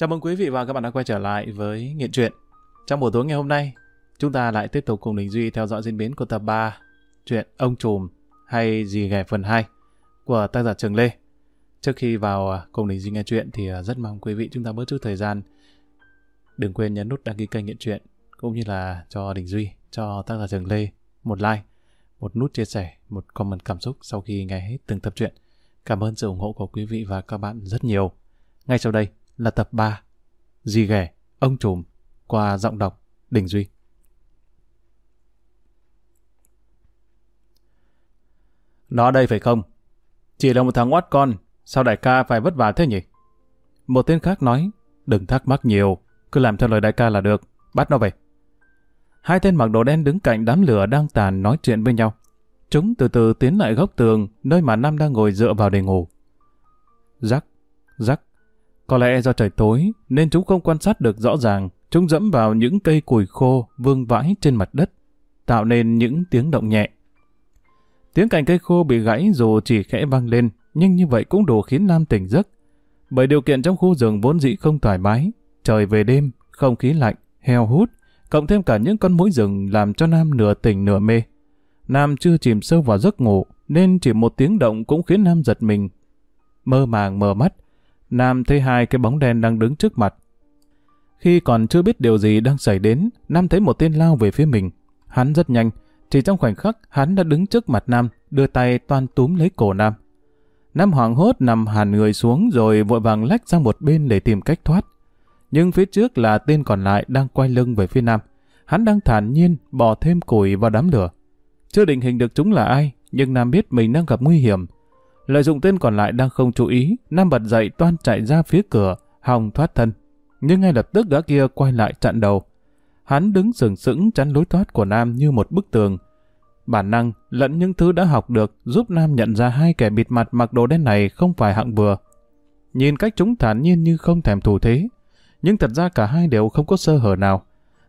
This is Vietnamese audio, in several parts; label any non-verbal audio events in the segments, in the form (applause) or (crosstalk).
Chào mừng quý vị và các bạn đã quay trở lại với Nghiện Truyện. Trong buổi tối ngày hôm nay, chúng ta lại tiếp tục cùng Đình Duy theo dõi diễn biến của tập 3 chuyện Ông Trùm hay Dì Ghẻ phần 2 của tác giả Trường Lê. Trước khi vào à, cùng Đình Duy nghe chuyện thì à, rất mong quý vị chúng ta bớt chút thời gian. Đừng quên nhấn nút đăng ký kênh Nghiện Truyện cũng như là cho Đình Duy, cho tác giả Trường Lê một like, một nút chia sẻ, một comment cảm xúc sau khi nghe hết từng tập truyện. Cảm ơn sự ủng hộ của quý vị và các bạn rất nhiều. Ngay sau đây là tập 3 Dì ghẻ, ông trùm qua giọng đọc Đình Duy. Nó đây phải không? Chỉ là một thằng oát con, sao đại ca phải vất vả thế nhỉ? Một tên khác nói, đừng thắc mắc nhiều, cứ làm theo lời đại ca là được, bắt nó về. Hai tên mặc đồ đen đứng cạnh đám lửa đang tàn nói chuyện với nhau. Chúng từ từ tiến lại góc tường, nơi mà Nam đang ngồi dựa vào để ngủ. Rắc, rắc. Có lẽ do trời tối, nên chúng không quan sát được rõ ràng. Chúng dẫm vào những cây củi khô vương vãi trên mặt đất, tạo nên những tiếng động nhẹ. Tiếng cành cây khô bị gãy dù chỉ khẽ vang lên, nhưng như vậy cũng đủ khiến Nam tỉnh giấc. Bởi điều kiện trong khu rừng vốn dĩ không thoải mái, trời về đêm, không khí lạnh, heo hút, cộng thêm cả những con mũi rừng làm cho Nam nửa tỉnh nửa mê. Nam chưa chìm sâu vào giấc ngủ, nên chỉ một tiếng động cũng khiến Nam giật mình. Mơ màng mở mắt, Nam thấy hai cái bóng đen đang đứng trước mặt. Khi còn chưa biết điều gì đang xảy đến, Nam thấy một tên lao về phía mình. Hắn rất nhanh, chỉ trong khoảnh khắc hắn đã đứng trước mặt Nam, đưa tay toan túm lấy cổ Nam. Nam hoảng hốt nằm hẳn người xuống rồi vội vàng lách sang một bên để tìm cách thoát. Nhưng phía trước là tên còn lại đang quay lưng về phía Nam. Hắn đang thản nhiên bỏ thêm củi vào đám lửa. Chưa định hình được chúng là ai, nhưng Nam biết mình đang gặp nguy hiểm. Lợi dụng tên còn lại đang không chú ý, Nam bật dậy toan chạy ra phía cửa, hòng thoát thân. Nhưng ngay lập tức gã kia quay lại chặn đầu. Hắn đứng sừng sững chắn lối thoát của Nam như một bức tường. Bản năng lẫn những thứ đã học được giúp Nam nhận ra hai kẻ bịt mặt mặc đồ đen này không phải hạng vừa. Nhìn cách chúng thản nhiên như không thèm thủ thế. Nhưng thật ra cả hai đều không có sơ hở nào.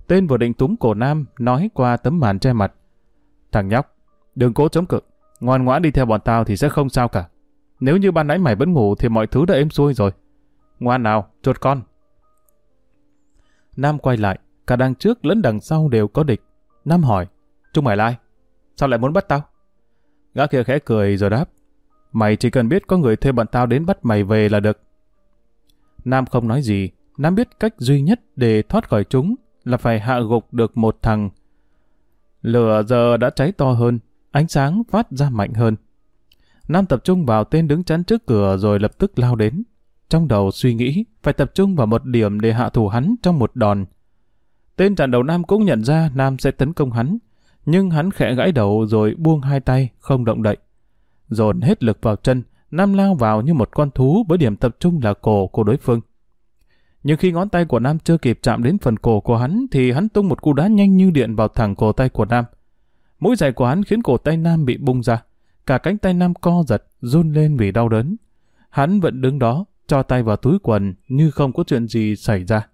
Tên vừa định túm cổ Nam nói qua tấm màn che mặt. Thằng nhóc, đừng cố chống cự. Ngoan ngoãn đi theo bọn tao thì sẽ không sao cả. Nếu như ban nãy mày vẫn ngủ thì mọi thứ đã êm xuôi rồi. Ngoan nào, chuột con. Nam quay lại, cả đằng trước lẫn đằng sau đều có địch. Nam hỏi, chúng mày là ai? Sao lại muốn bắt tao? Gã kia khẽ cười rồi đáp, mày chỉ cần biết có người thuê bọn tao đến bắt mày về là được. Nam không nói gì, Nam biết cách duy nhất để thoát khỏi chúng là phải hạ gục được một thằng. Lửa giờ đã cháy to hơn, ánh sáng phát ra mạnh hơn. Nam tập trung vào tên đứng chắn trước cửa rồi lập tức lao đến. Trong đầu suy nghĩ, phải tập trung vào một điểm để hạ thủ hắn trong một đòn. Tên chặn đầu Nam cũng nhận ra Nam sẽ tấn công hắn, nhưng hắn khẽ gãi đầu rồi buông hai tay, không động đậy. Dồn hết lực vào chân, Nam lao vào như một con thú với điểm tập trung là cổ của đối phương. Nhưng khi ngón tay của Nam chưa kịp chạm đến phần cổ của hắn thì hắn tung một cú đá nhanh như điện vào thẳng cổ tay của Nam. Mũi giày của hắn khiến cổ tay Nam bị bung ra. Cả cánh tay Nam co giật, run lên vì đau đớn. Hắn vẫn đứng đó, cho tay vào túi quần như không có chuyện gì xảy ra.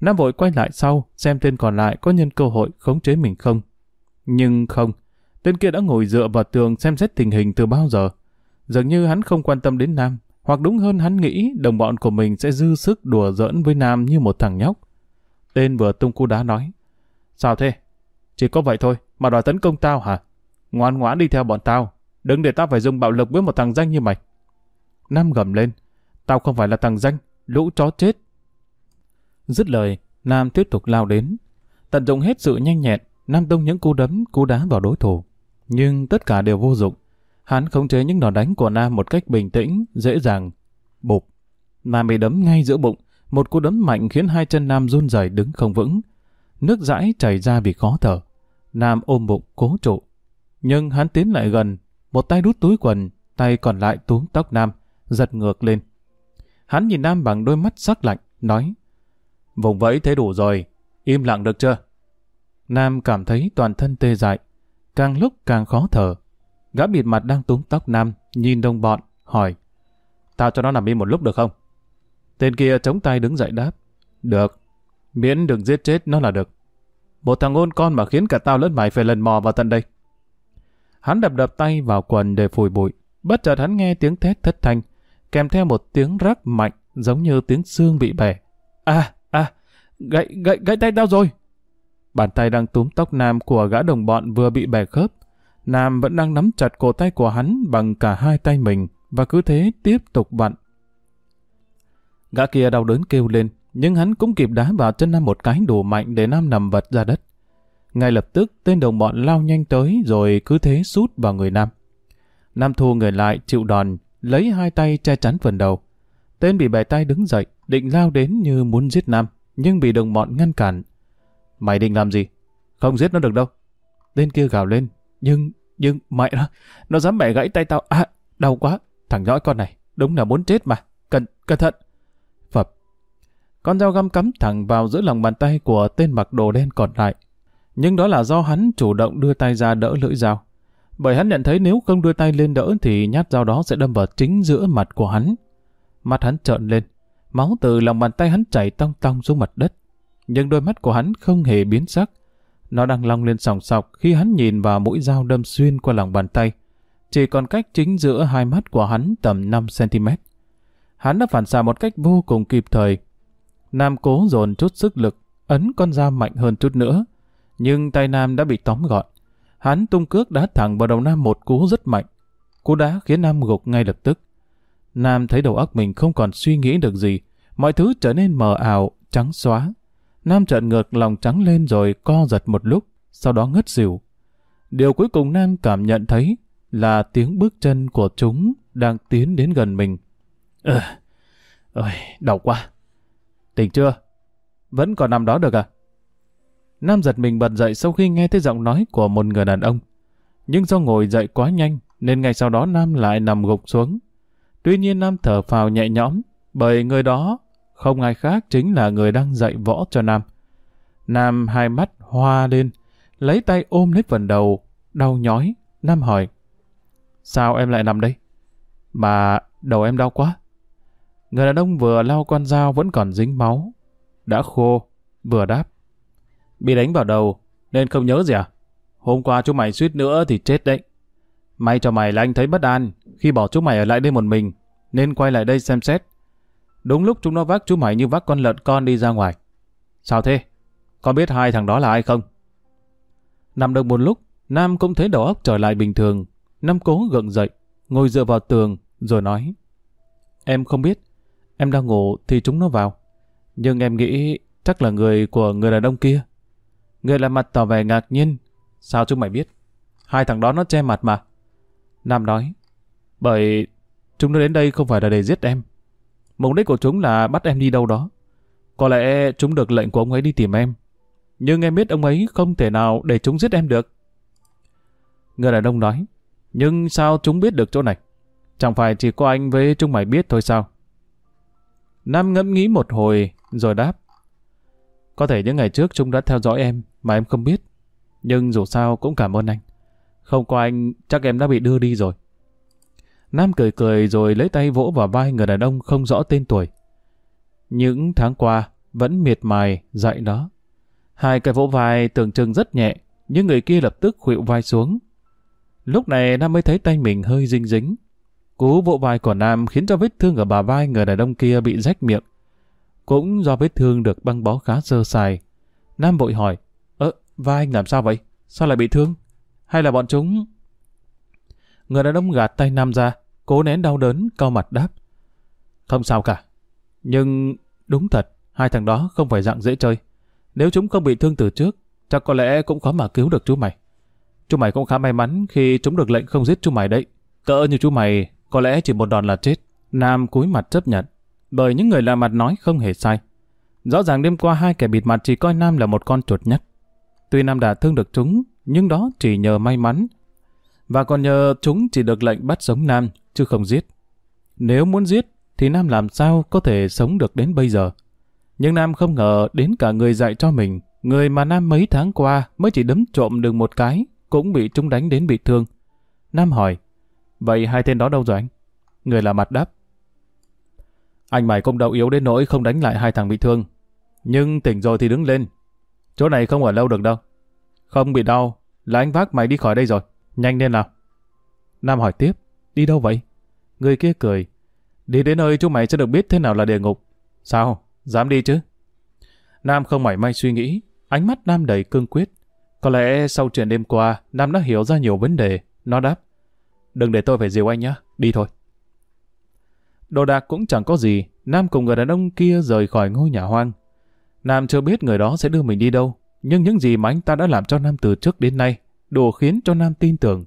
Nam vội quay lại sau, xem tên còn lại có nhân cơ hội khống chế mình không. Nhưng không, tên kia đã ngồi dựa vào tường xem xét tình hình từ bao giờ. Dường như hắn không quan tâm đến Nam, hoặc đúng hơn hắn nghĩ đồng bọn của mình sẽ dư sức đùa giỡn với Nam như một thằng nhóc. Tên vừa tung cú đá nói. Sao thế? Chỉ có vậy thôi, mà đòi tấn công tao hả? Ngoan ngoãn đi theo bọn tao, đừng để tao phải dùng bạo lực với một thằng danh như mày. Nam gầm lên, tao không phải là thằng danh, lũ chó chết. Dứt lời, Nam tiếp tục lao đến. Tận dụng hết sự nhanh nhẹn, Nam tung những cú đấm, cú đá vào đối thủ. Nhưng tất cả đều vô dụng. Hắn khống chế những đòn đánh của Nam một cách bình tĩnh, dễ dàng. Bụp. Nam bị đấm ngay giữa bụng. Một cú đấm mạnh khiến hai chân Nam run rẩy đứng không vững. Nước dãi chảy ra vì khó thở. Nam ôm bụng cố trụ. Nhưng hắn tiến lại gần, một tay đút túi quần, tay còn lại túm tóc Nam, giật ngược lên. Hắn nhìn Nam bằng đôi mắt sắc lạnh, nói Vùng vẫy thế đủ rồi, im lặng được chưa? Nam cảm thấy toàn thân tê dại, càng lúc càng khó thở. Gã bịt mặt đang túm tóc Nam, nhìn đồng bọn, hỏi Tao cho nó nằm im một lúc được không? Tên kia chống tay đứng dậy đáp Được, miễn đừng giết chết nó là được. Một thằng ôn con mà khiến cả tao lẫn mày phải lần mò vào tận đây. Hắn đập đập tay vào quần để phủi bụi. Bất chợt hắn nghe tiếng thét thất thanh, kèm theo một tiếng rắc mạnh giống như tiếng xương bị bẻ. À, à, gãy, gãy, gãy tay tao rồi. Bàn tay đang túm tóc Nam của gã đồng bọn vừa bị bẻ khớp. Nam vẫn đang nắm chặt cổ tay của hắn bằng cả hai tay mình và cứ thế tiếp tục vặn. Gã kia đau đớn kêu lên, nhưng hắn cũng kịp đá vào chân Nam một cái đủ mạnh để Nam nằm vật ra đất. Ngay lập tức tên đồng bọn lao nhanh tới rồi cứ thế sút vào người Nam. Nam thu người lại chịu đòn, lấy hai tay che chắn phần đầu. Tên bị bẻ tay đứng dậy, định lao đến như muốn giết Nam, nhưng bị đồng bọn ngăn cản. Mày định làm gì? Không giết nó được đâu. Tên kia gào lên, nhưng, nhưng, mày nó, nó dám bẻ gãy tay tao. À, đau quá, thằng nhõi con này, đúng là muốn chết mà. Cẩn, cẩn thận. Con dao găm cắm thẳng vào giữa lòng bàn tay của tên mặc đồ đen còn lại. Nhưng đó là do hắn chủ động đưa tay ra đỡ lưỡi dao. Bởi hắn nhận thấy nếu không đưa tay lên đỡ thì nhát dao đó sẽ đâm vào chính giữa mặt của hắn. Mặt hắn trợn lên, máu từ lòng bàn tay hắn chảy tong tong xuống mặt đất. Nhưng đôi mắt của hắn không hề biến sắc. Nó đang long lên sòng sọc khi hắn nhìn vào mũi dao đâm xuyên qua lòng bàn tay. Chỉ còn cách chính giữa hai mắt của hắn tầm 5cm. Hắn đã phản xạ một cách vô cùng kịp thời. Nam cố dồn chút sức lực, ấn con dao mạnh hơn chút nữa. Nhưng tay Nam đã bị tóm gọn. Hắn tung cước đá thẳng vào đầu Nam một cú rất mạnh. Cú đá khiến Nam gục ngay lập tức. Nam thấy đầu óc mình không còn suy nghĩ được gì. Mọi thứ trở nên mờ ảo, trắng xóa. Nam trợn ngược lòng trắng lên rồi co giật một lúc, sau đó ngất xỉu. Điều cuối cùng Nam cảm nhận thấy là tiếng bước chân của chúng đang tiến đến gần mình. Ờ, ơi, đau quá. Tỉnh chưa? Vẫn còn nằm đó được à? Nam giật mình bật dậy sau khi nghe thấy giọng nói của một người đàn ông. Nhưng do ngồi dậy quá nhanh, nên ngay sau đó Nam lại nằm gục xuống. Tuy nhiên Nam thở phào nhẹ nhõm, bởi người đó không ai khác chính là người đang dạy võ cho Nam. Nam hai mắt hoa lên, lấy tay ôm lấy phần đầu, đau nhói. Nam hỏi, sao em lại nằm đây? Mà đầu em đau quá. Người đàn ông vừa lau con dao vẫn còn dính máu. Đã khô, vừa đáp. Bị đánh vào đầu, nên không nhớ gì à? Hôm qua chúng mày suýt nữa thì chết đấy. May cho mày là anh thấy bất an khi bỏ chúng mày ở lại đây một mình, nên quay lại đây xem xét. Đúng lúc chúng nó vác chú mày như vác con lợn con đi ra ngoài. Sao thế? Con biết hai thằng đó là ai không? Nằm được một lúc, Nam cũng thấy đầu óc trở lại bình thường. Nam cố gượng dậy, ngồi dựa vào tường, rồi nói. Em không biết. Em đang ngủ thì chúng nó vào. Nhưng em nghĩ chắc là người của người đàn ông kia. Người làm mặt tỏ vẻ ngạc nhiên. Sao chúng mày biết? Hai thằng đó nó che mặt mà. Nam nói. Bởi chúng nó đến đây không phải là để giết em. Mục đích của chúng là bắt em đi đâu đó. Có lẽ chúng được lệnh của ông ấy đi tìm em. Nhưng em biết ông ấy không thể nào để chúng giết em được. Người đàn ông nói. Nhưng sao chúng biết được chỗ này? Chẳng phải chỉ có anh với chúng mày biết thôi sao? Nam ngẫm nghĩ một hồi rồi đáp. Có thể những ngày trước chúng đã theo dõi em mà em không biết. Nhưng dù sao cũng cảm ơn anh. Không có anh chắc em đã bị đưa đi rồi. Nam cười cười rồi lấy tay vỗ vào vai người đàn ông không rõ tên tuổi. Những tháng qua, vẫn miệt mài dạy nó. Hai cái vỗ vai tưởng chừng rất nhẹ, nhưng người kia lập tức khuỵu vai xuống. Lúc này Nam mới thấy tay mình hơi dinh dính. Cú vỗ vai của Nam khiến cho vết thương ở bà vai người đàn ông kia bị rách miệng. Cũng do vết thương được băng bó khá sơ sài. Nam vội hỏi, Ơ, vai anh làm sao vậy? Sao lại bị thương? Hay là bọn chúng... Người đàn ông gạt tay Nam ra, cố nén đau đớn, cau mặt đáp. Không sao cả. Nhưng đúng thật, hai thằng đó không phải dạng dễ chơi. Nếu chúng không bị thương từ trước, chắc có lẽ cũng khó mà cứu được chú mày. Chú mày cũng khá may mắn khi chúng được lệnh không giết chú mày đấy. Cỡ như chú mày, có lẽ chỉ một đòn là chết. Nam cúi mặt chấp nhận, bởi những người lạ mặt nói không hề sai. Rõ ràng đêm qua hai kẻ bịt mặt chỉ coi Nam là một con chuột nhắt. Tuy Nam đã thương được chúng, nhưng đó chỉ nhờ may mắn. Và còn nhờ chúng chỉ được lệnh bắt sống Nam, chứ không giết. Nếu muốn giết, thì Nam làm sao có thể sống được đến bây giờ. Nhưng Nam không ngờ đến cả người dạy cho mình, người mà Nam mấy tháng qua mới chỉ đấm trộm được một cái, cũng bị chúng đánh đến bị thương. Nam hỏi, vậy hai tên đó đâu rồi anh? Người là mặt đáp. Anh mày cũng đầu yếu đến nỗi không đánh lại hai thằng bị thương. Nhưng tỉnh rồi thì đứng lên. Chỗ này không ở lâu được đâu. Không bị đau, là anh vác mày đi khỏi đây rồi. Nhanh lên nào. Nam hỏi tiếp, đi đâu vậy? Người kia cười. Đi đến nơi chúng mày sẽ được biết thế nào là địa ngục. Sao? Dám đi chứ? Nam không mảy may suy nghĩ, ánh mắt Nam đầy cương quyết. Có lẽ sau chuyện đêm qua, Nam đã hiểu ra nhiều vấn đề. Nó đáp, đừng để tôi phải dìu anh nhé, đi thôi. Đồ đạc cũng chẳng có gì, Nam cùng người đàn ông kia rời khỏi ngôi nhà hoang. Nam chưa biết người đó sẽ đưa mình đi đâu, nhưng những gì mà anh ta đã làm cho Nam từ trước đến nay đủ khiến cho Nam tin tưởng.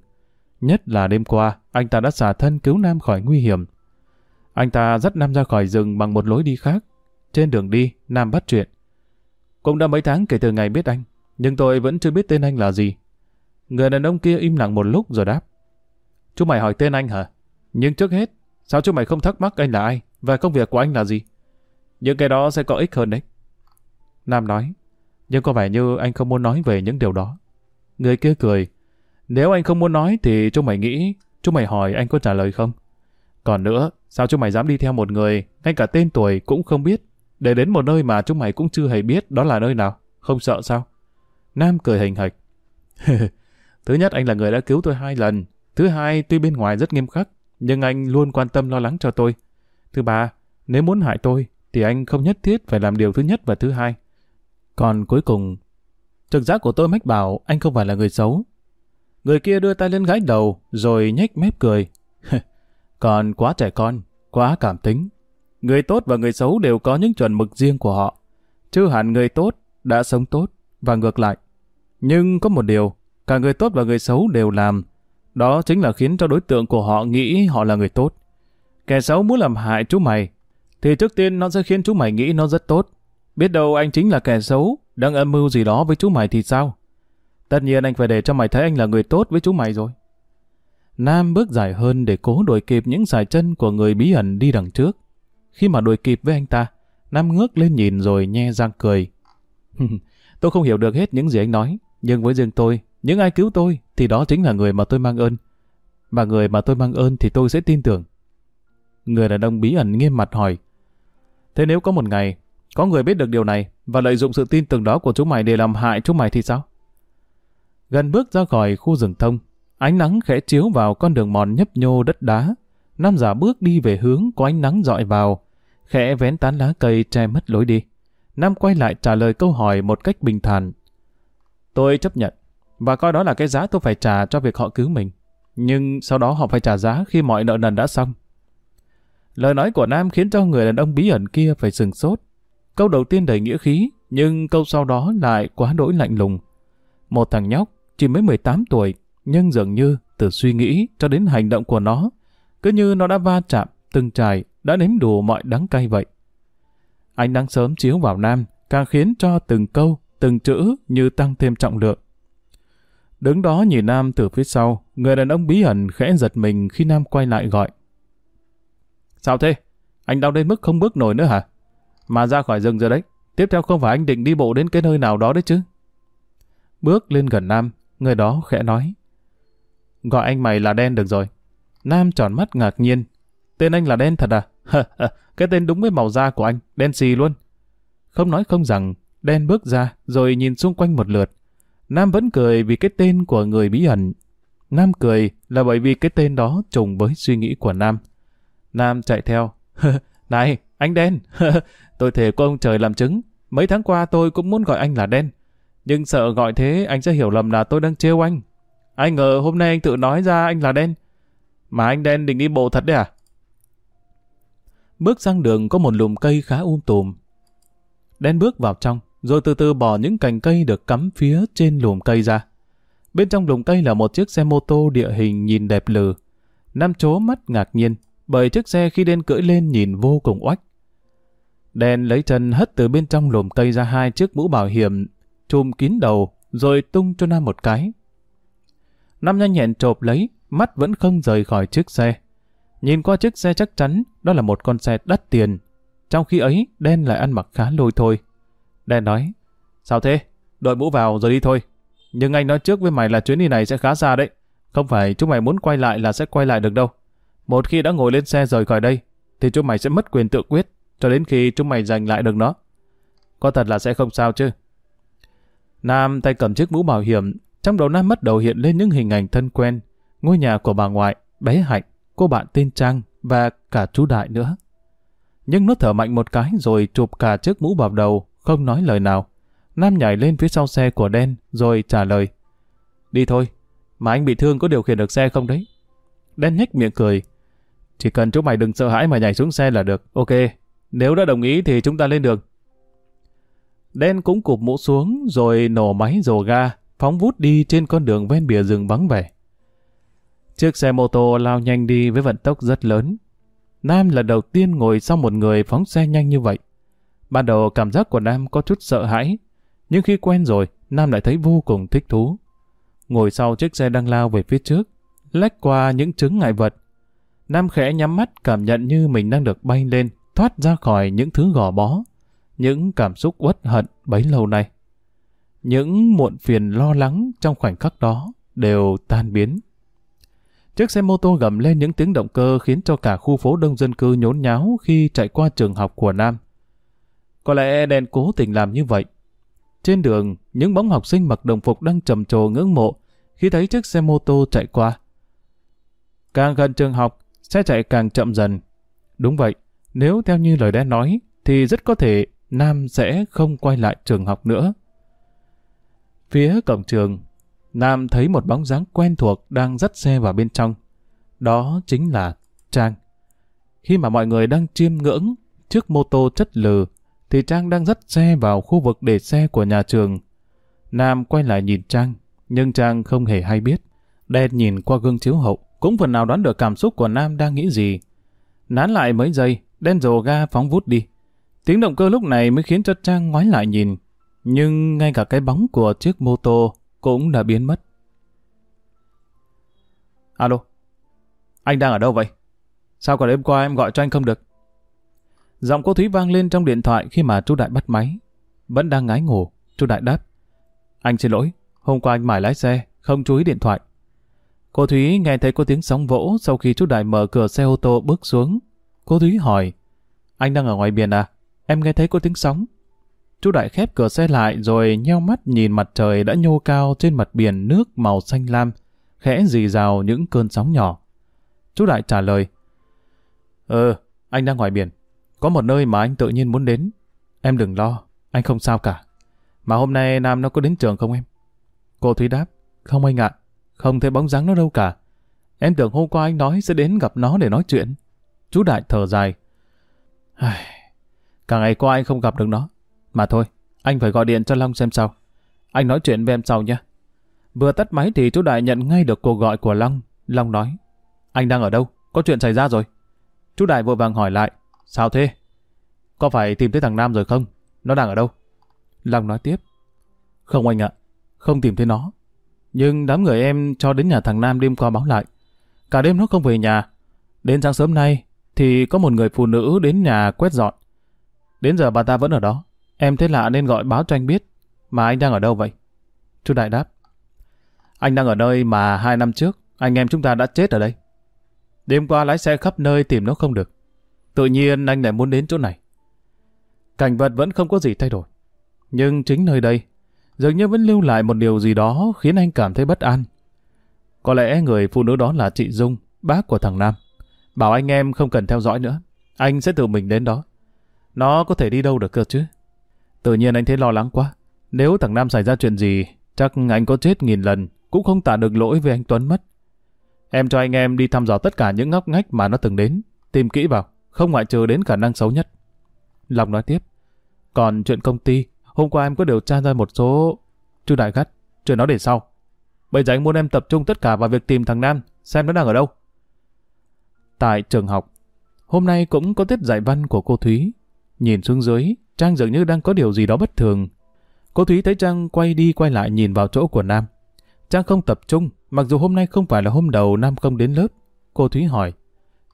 Nhất là đêm qua, anh ta đã xả thân cứu Nam khỏi nguy hiểm. Anh ta dắt Nam ra khỏi rừng bằng một lối đi khác. Trên đường đi, Nam bắt chuyện. Cũng đã mấy tháng kể từ ngày biết anh, nhưng tôi vẫn chưa biết tên anh là gì. Người đàn ông kia im lặng một lúc rồi đáp. Chú mày hỏi tên anh hả? Nhưng trước hết, sao chú mày không thắc mắc anh là ai và công việc của anh là gì? Những cái đó sẽ có ích hơn đấy. Nam nói, nhưng có vẻ như anh không muốn nói về những điều đó. Người kia cười, nếu anh không muốn nói thì chú mày nghĩ, chú mày hỏi anh có trả lời không? Còn nữa, sao chú mày dám đi theo một người, ngay cả tên tuổi cũng không biết, để đến một nơi mà chú mày cũng chưa hề biết đó là nơi nào? Không sợ sao? Nam cười hình hạch. (laughs) Thứ nhất anh là người đã cứu tôi hai lần. Thứ hai, tuy bên ngoài rất nghiêm khắc, nhưng anh luôn quan tâm lo lắng cho tôi. Thứ ba, nếu muốn hại tôi, thì anh không nhất thiết phải làm điều thứ nhất và thứ hai. Còn cuối cùng, trực giác của tôi mách bảo anh không phải là người xấu. Người kia đưa tay lên gái đầu, rồi nhếch mép cười. (laughs) Còn quá trẻ con, quá cảm tính. Người tốt và người xấu đều có những chuẩn mực riêng của họ. Chứ hẳn người tốt đã sống tốt, và ngược lại. Nhưng có một điều, cả người tốt và người xấu đều làm. Đó chính là khiến cho đối tượng của họ nghĩ họ là người tốt. Kẻ xấu muốn làm hại chú mày, thì trước tiên nó sẽ khiến chú mày nghĩ nó rất tốt. Biết đâu anh chính là kẻ xấu, đang âm mưu gì đó với chú mày thì sao? Tất nhiên anh phải để cho mày thấy anh là người tốt với chú mày rồi. Nam bước dài hơn để cố đuổi kịp những sải chân của người bí ẩn đi đằng trước. Khi mà đuổi kịp với anh ta, Nam ngước lên nhìn rồi nhe răng cười. (laughs) tôi không hiểu được hết những gì anh nói, nhưng với riêng tôi, những ai cứu tôi thì đó chính là người mà tôi mang ơn. và người mà tôi mang ơn thì tôi sẽ tin tưởng. Người đàn ông bí ẩn nghiêm mặt hỏi. Thế nếu có một ngày, có người biết được điều này và lợi dụng sự tin tưởng đó của chúng mày để làm hại chúng mày thì sao? Gần bước ra khỏi khu rừng thông, ánh nắng khẽ chiếu vào con đường mòn nhấp nhô đất đá. Nam giả bước đi về hướng có ánh nắng dọi vào, khẽ vén tán lá cây che mất lối đi. Nam quay lại trả lời câu hỏi một cách bình thản. Tôi chấp nhận, và coi đó là cái giá tôi phải trả cho việc họ cứu mình. Nhưng sau đó họ phải trả giá khi mọi nợ nần đã xong. Lời nói của Nam khiến cho người đàn ông bí ẩn kia phải sừng sốt. Câu đầu tiên đầy nghĩa khí, nhưng câu sau đó lại quá đỗi lạnh lùng. Một thằng nhóc, chỉ mới 18 tuổi, nhưng dường như từ suy nghĩ cho đến hành động của nó, cứ như nó đã va chạm, từng trải, đã nếm đủ mọi đắng cay vậy. Ánh nắng sớm chiếu vào Nam, càng khiến cho từng câu, từng chữ như tăng thêm trọng lượng. Đứng đó nhìn Nam từ phía sau, người đàn ông bí ẩn khẽ giật mình khi Nam quay lại gọi. Sao thế? Anh đau đến mức không bước nổi nữa hả? Mà ra khỏi rừng rồi đấy. Tiếp theo không phải anh định đi bộ đến cái nơi nào đó đấy chứ? Bước lên gần Nam, người đó khẽ nói. Gọi anh mày là đen được rồi. Nam tròn mắt ngạc nhiên. Tên anh là đen thật à? (laughs) cái tên đúng với màu da của anh, đen xì luôn. Không nói không rằng, đen bước ra rồi nhìn xung quanh một lượt. Nam vẫn cười vì cái tên của người bí ẩn. Nam cười là bởi vì cái tên đó trùng với suy nghĩ của Nam. Nam chạy theo. (laughs) Này, anh đen. (laughs) tôi thề có ông trời làm chứng. Mấy tháng qua tôi cũng muốn gọi anh là đen. Nhưng sợ gọi thế anh sẽ hiểu lầm là tôi đang trêu anh. Anh ngờ hôm nay anh tự nói ra anh là đen. Mà anh đen định đi bộ thật đấy à? Bước sang đường có một lùm cây khá um tùm. Đen bước vào trong, rồi từ từ bỏ những cành cây được cắm phía trên lùm cây ra. Bên trong lùm cây là một chiếc xe mô tô địa hình nhìn đẹp lừ. Nam chố mắt ngạc nhiên, bởi chiếc xe khi đen cưỡi lên nhìn vô cùng oách. Đen lấy chân hất từ bên trong lùm cây ra hai chiếc mũ bảo hiểm, chùm kín đầu, rồi tung cho Nam một cái. Nam nhanh nhẹn chộp lấy, mắt vẫn không rời khỏi chiếc xe. Nhìn qua chiếc xe chắc chắn, đó là một con xe đắt tiền. Trong khi ấy, đen lại ăn mặc khá lôi thôi. Đen nói, sao thế? Đội mũ vào rồi đi thôi. Nhưng anh nói trước với mày là chuyến đi này sẽ khá xa đấy. Không phải chúng mày muốn quay lại là sẽ quay lại được đâu. Một khi đã ngồi lên xe rời khỏi đây, thì chúng mày sẽ mất quyền tự quyết, cho đến khi chúng mày giành lại được nó. Có thật là sẽ không sao chứ. Nam tay cầm chiếc mũ bảo hiểm, trong đầu Nam bắt đầu hiện lên những hình ảnh thân quen, ngôi nhà của bà ngoại, bé Hạnh, cô bạn tên Trang và cả chú Đại nữa. Nhưng nó thở mạnh một cái rồi chụp cả chiếc mũ vào đầu, không nói lời nào. Nam nhảy lên phía sau xe của đen, rồi trả lời. Đi thôi, mà anh bị thương có điều khiển được xe không đấy? Đen nhếch miệng cười. Chỉ cần chúng mày đừng sợ hãi mà nhảy xuống xe là được. Ok, nếu đã đồng ý thì chúng ta lên đường. Đen cũng cụp mũ xuống rồi nổ máy rồ ga, phóng vút đi trên con đường ven bìa rừng vắng vẻ. Chiếc xe mô tô lao nhanh đi với vận tốc rất lớn. Nam là đầu tiên ngồi sau một người phóng xe nhanh như vậy. Ban đầu cảm giác của Nam có chút sợ hãi, nhưng khi quen rồi, Nam lại thấy vô cùng thích thú. Ngồi sau chiếc xe đang lao về phía trước, lách qua những chứng ngại vật. Nam khẽ nhắm mắt cảm nhận như mình đang được bay lên, thoát ra khỏi những thứ gò bó, những cảm xúc uất hận bấy lâu nay. Những muộn phiền lo lắng trong khoảnh khắc đó đều tan biến. Chiếc xe mô tô gầm lên những tiếng động cơ khiến cho cả khu phố đông dân cư nhốn nháo khi chạy qua trường học của Nam. Có lẽ đèn cố tình làm như vậy. Trên đường, những bóng học sinh mặc đồng phục đang trầm trồ ngưỡng mộ khi thấy chiếc xe mô tô chạy qua. Càng gần trường học, xe chạy càng chậm dần. Đúng vậy, nếu theo như lời đã nói, thì rất có thể Nam sẽ không quay lại trường học nữa. Phía cổng trường, Nam thấy một bóng dáng quen thuộc đang dắt xe vào bên trong. Đó chính là Trang. Khi mà mọi người đang chiêm ngưỡng chiếc mô tô chất lừ, thì Trang đang dắt xe vào khu vực để xe của nhà trường. Nam quay lại nhìn Trang, nhưng Trang không hề hay biết. Đen nhìn qua gương chiếu hậu, cũng phần nào đoán được cảm xúc của Nam đang nghĩ gì. Nán lại mấy giây, đen rồ ga phóng vút đi. Tiếng động cơ lúc này mới khiến cho Trang ngoái lại nhìn. Nhưng ngay cả cái bóng của chiếc mô tô cũng đã biến mất. Alo, anh đang ở đâu vậy? Sao còn đêm qua em gọi cho anh không được? Giọng cô Thúy vang lên trong điện thoại khi mà chú Đại bắt máy. Vẫn đang ngái ngủ, chú Đại đáp. Anh xin lỗi, hôm qua anh mải lái xe, không chú ý điện thoại. Cô Thúy nghe thấy có tiếng sóng vỗ sau khi chú Đại mở cửa xe ô tô bước xuống. Cô Thúy hỏi, anh đang ở ngoài biển à? Em nghe thấy có tiếng sóng. Chú Đại khép cửa xe lại rồi nheo mắt nhìn mặt trời đã nhô cao trên mặt biển nước màu xanh lam, khẽ rì rào những cơn sóng nhỏ. Chú Đại trả lời, Ờ, anh đang ngoài biển. Có một nơi mà anh tự nhiên muốn đến. Em đừng lo, anh không sao cả. Mà hôm nay Nam nó có đến trường không em? Cô Thúy đáp, không anh ạ, không thấy bóng dáng nó đâu cả. Em tưởng hôm qua anh nói sẽ đến gặp nó để nói chuyện. Chú Đại thở dài. Cả ngày qua anh không gặp được nó. Mà thôi, anh phải gọi điện cho Long xem sao. Anh nói chuyện với em sau nha. Vừa tắt máy thì chú Đại nhận ngay được cuộc gọi của Long. Long nói, anh đang ở đâu? Có chuyện xảy ra rồi. Chú Đại vội vàng hỏi lại, sao thế? Có phải tìm thấy thằng Nam rồi không? Nó đang ở đâu? Long nói tiếp, không anh ạ, không tìm thấy nó. Nhưng đám người em cho đến nhà thằng Nam đêm qua báo lại. Cả đêm nó không về nhà. Đến sáng sớm nay thì có một người phụ nữ đến nhà quét dọn. Đến giờ bà ta vẫn ở đó. Em thấy lạ nên gọi báo cho anh biết. Mà anh đang ở đâu vậy? Chú Đại đáp. Anh đang ở nơi mà hai năm trước anh em chúng ta đã chết ở đây. Đêm qua lái xe khắp nơi tìm nó không được. Tự nhiên anh lại muốn đến chỗ này. Cảnh vật vẫn không có gì thay đổi. Nhưng chính nơi đây, dường như vẫn lưu lại một điều gì đó khiến anh cảm thấy bất an. Có lẽ người phụ nữ đó là chị Dung, bác của thằng Nam. Bảo anh em không cần theo dõi nữa. Anh sẽ tự mình đến đó. Nó có thể đi đâu được cơ chứ? Tự nhiên anh thấy lo lắng quá. Nếu thằng Nam xảy ra chuyện gì, chắc anh có chết nghìn lần, cũng không tả được lỗi với anh Tuấn mất. Em cho anh em đi thăm dò tất cả những ngóc ngách mà nó từng đến, tìm kỹ vào, không ngoại trừ đến khả năng xấu nhất. Long nói tiếp. Còn chuyện công ty, hôm qua em có điều tra ra một số... Chú Đại Gắt, chuyện đó để sau. Bây giờ anh muốn em tập trung tất cả vào việc tìm thằng Nam, xem nó đang ở đâu. Tại trường học, hôm nay cũng có tiết dạy văn của cô Thúy. Nhìn xuống dưới, Trang dường như đang có điều gì đó bất thường. Cô Thúy thấy Trang quay đi quay lại nhìn vào chỗ của Nam. Trang không tập trung, mặc dù hôm nay không phải là hôm đầu Nam không đến lớp. Cô Thúy hỏi,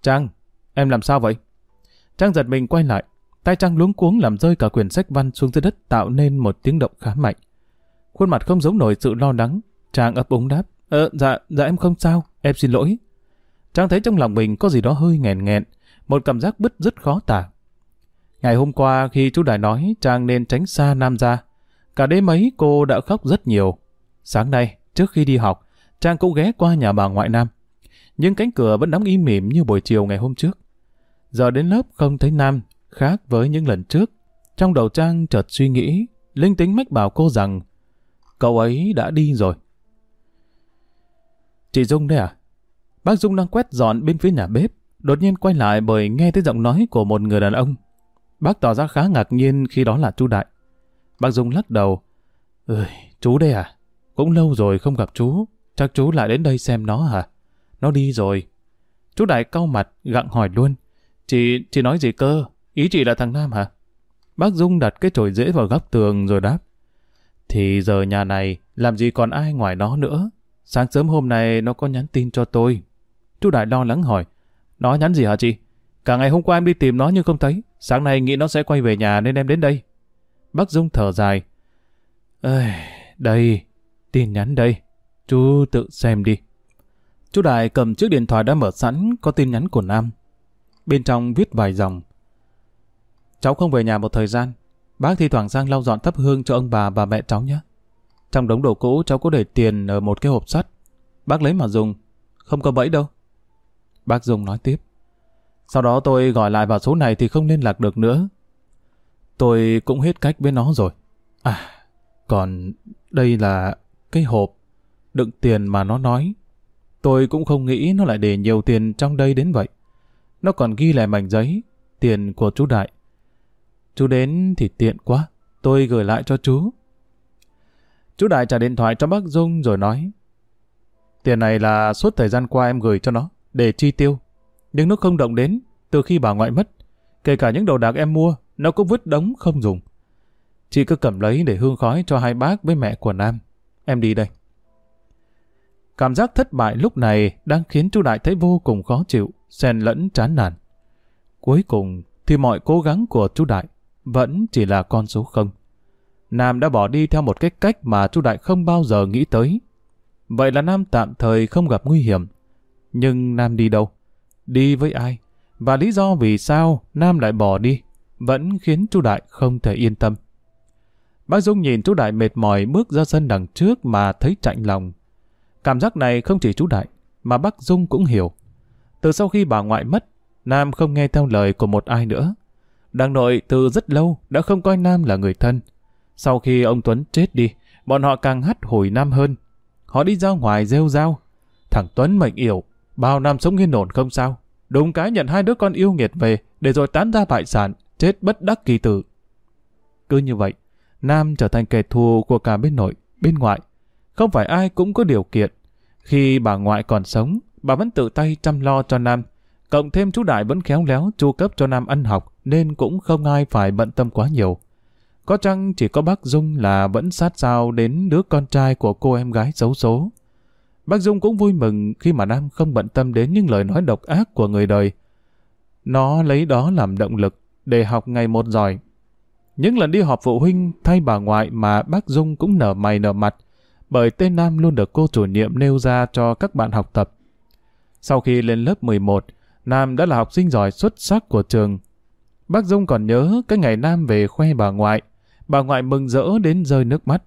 Trang, em làm sao vậy? Trang giật mình quay lại, tay Trang luống cuống làm rơi cả quyển sách văn xuống dưới đất tạo nên một tiếng động khá mạnh. Khuôn mặt không giấu nổi sự lo lắng, Trang ấp úng đáp, Ờ, dạ, dạ em không sao, em xin lỗi. Trang thấy trong lòng mình có gì đó hơi nghẹn nghẹn, một cảm giác bứt rất khó tả. Ngày hôm qua khi chú Đại nói Trang nên tránh xa Nam ra, cả đêm ấy cô đã khóc rất nhiều. Sáng nay, trước khi đi học, Trang cũng ghé qua nhà bà ngoại Nam. Nhưng cánh cửa vẫn đóng im mỉm như buổi chiều ngày hôm trước. Giờ đến lớp không thấy Nam, khác với những lần trước. Trong đầu Trang chợt suy nghĩ, linh tính mách bảo cô rằng cậu ấy đã đi rồi. Chị Dung đây à? Bác Dung đang quét dọn bên phía nhà bếp, đột nhiên quay lại bởi nghe thấy giọng nói của một người đàn ông. Bác tỏ ra khá ngạc nhiên khi đó là chú Đại. Bác Dung lắc đầu. Ơi, chú đây à? Cũng lâu rồi không gặp chú. Chắc chú lại đến đây xem nó hả? Nó đi rồi. Chú Đại cau mặt, gặng hỏi luôn. Chị, chị nói gì cơ? Ý chị là thằng Nam hả? Bác Dung đặt cái chổi rễ vào góc tường rồi đáp. Thì giờ nhà này, làm gì còn ai ngoài nó nữa? Sáng sớm hôm nay nó có nhắn tin cho tôi. Chú Đại lo lắng hỏi. Nó nhắn gì hả chị? Cả ngày hôm qua em đi tìm nó nhưng không thấy. Sáng nay nghĩ nó sẽ quay về nhà nên em đến đây. Bác Dung thở dài. Ơi, đây, tin nhắn đây. Chú tự xem đi. Chú Đại cầm chiếc điện thoại đã mở sẵn có tin nhắn của Nam. Bên trong viết vài dòng. Cháu không về nhà một thời gian. Bác thi thoảng sang lau dọn thắp hương cho ông bà và mẹ cháu nhé. Trong đống đồ cũ cháu có để tiền ở một cái hộp sắt. Bác lấy mà dùng. Không có bẫy đâu. Bác Dung nói tiếp. Sau đó tôi gọi lại vào số này thì không liên lạc được nữa. Tôi cũng hết cách với nó rồi. À, còn đây là cái hộp đựng tiền mà nó nói. Tôi cũng không nghĩ nó lại để nhiều tiền trong đây đến vậy. Nó còn ghi lại mảnh giấy, tiền của chú Đại. Chú đến thì tiện quá, tôi gửi lại cho chú. Chú Đại trả điện thoại cho bác Dung rồi nói Tiền này là suốt thời gian qua em gửi cho nó, để chi tiêu. Nhưng nó không động đến, từ khi bà ngoại mất. Kể cả những đồ đạc em mua, nó cũng vứt đống không dùng. Chị cứ cầm lấy để hương khói cho hai bác với mẹ của Nam. Em đi đây. Cảm giác thất bại lúc này đang khiến chú Đại thấy vô cùng khó chịu, xen lẫn chán nản. Cuối cùng thì mọi cố gắng của chú Đại vẫn chỉ là con số không. Nam đã bỏ đi theo một cái cách mà chú Đại không bao giờ nghĩ tới. Vậy là Nam tạm thời không gặp nguy hiểm. Nhưng Nam đi đâu? Đi với ai? Và lý do vì sao Nam lại bỏ đi vẫn khiến chú Đại không thể yên tâm. Bác Dung nhìn chú Đại mệt mỏi bước ra sân đằng trước mà thấy chạnh lòng. Cảm giác này không chỉ chú Đại, mà bác Dung cũng hiểu. Từ sau khi bà ngoại mất, Nam không nghe theo lời của một ai nữa. Đàng nội từ rất lâu đã không coi Nam là người thân. Sau khi ông Tuấn chết đi, bọn họ càng hắt hồi Nam hơn. Họ đi ra ngoài rêu rao. Thằng Tuấn mệnh yểu, bao năm sống yên ổn không sao. Đúng cái nhận hai đứa con yêu nghiệt về để rồi tán ra bại sản, chết bất đắc kỳ tử. Cứ như vậy, Nam trở thành kẻ thù của cả bên nội, bên ngoại. Không phải ai cũng có điều kiện. Khi bà ngoại còn sống, bà vẫn tự tay chăm lo cho Nam. Cộng thêm chú Đại vẫn khéo léo chu cấp cho Nam ăn học nên cũng không ai phải bận tâm quá nhiều. Có chăng chỉ có bác Dung là vẫn sát sao đến đứa con trai của cô em gái xấu số. Bác Dung cũng vui mừng khi mà Nam không bận tâm đến những lời nói độc ác của người đời. Nó lấy đó làm động lực để học ngày một giỏi. Những lần đi họp phụ huynh thay bà ngoại mà bác Dung cũng nở mày nở mặt, bởi tên Nam luôn được cô chủ nhiệm nêu ra cho các bạn học tập. Sau khi lên lớp 11, Nam đã là học sinh giỏi xuất sắc của trường. Bác Dung còn nhớ cái ngày Nam về khoe bà ngoại. Bà ngoại mừng rỡ đến rơi nước mắt.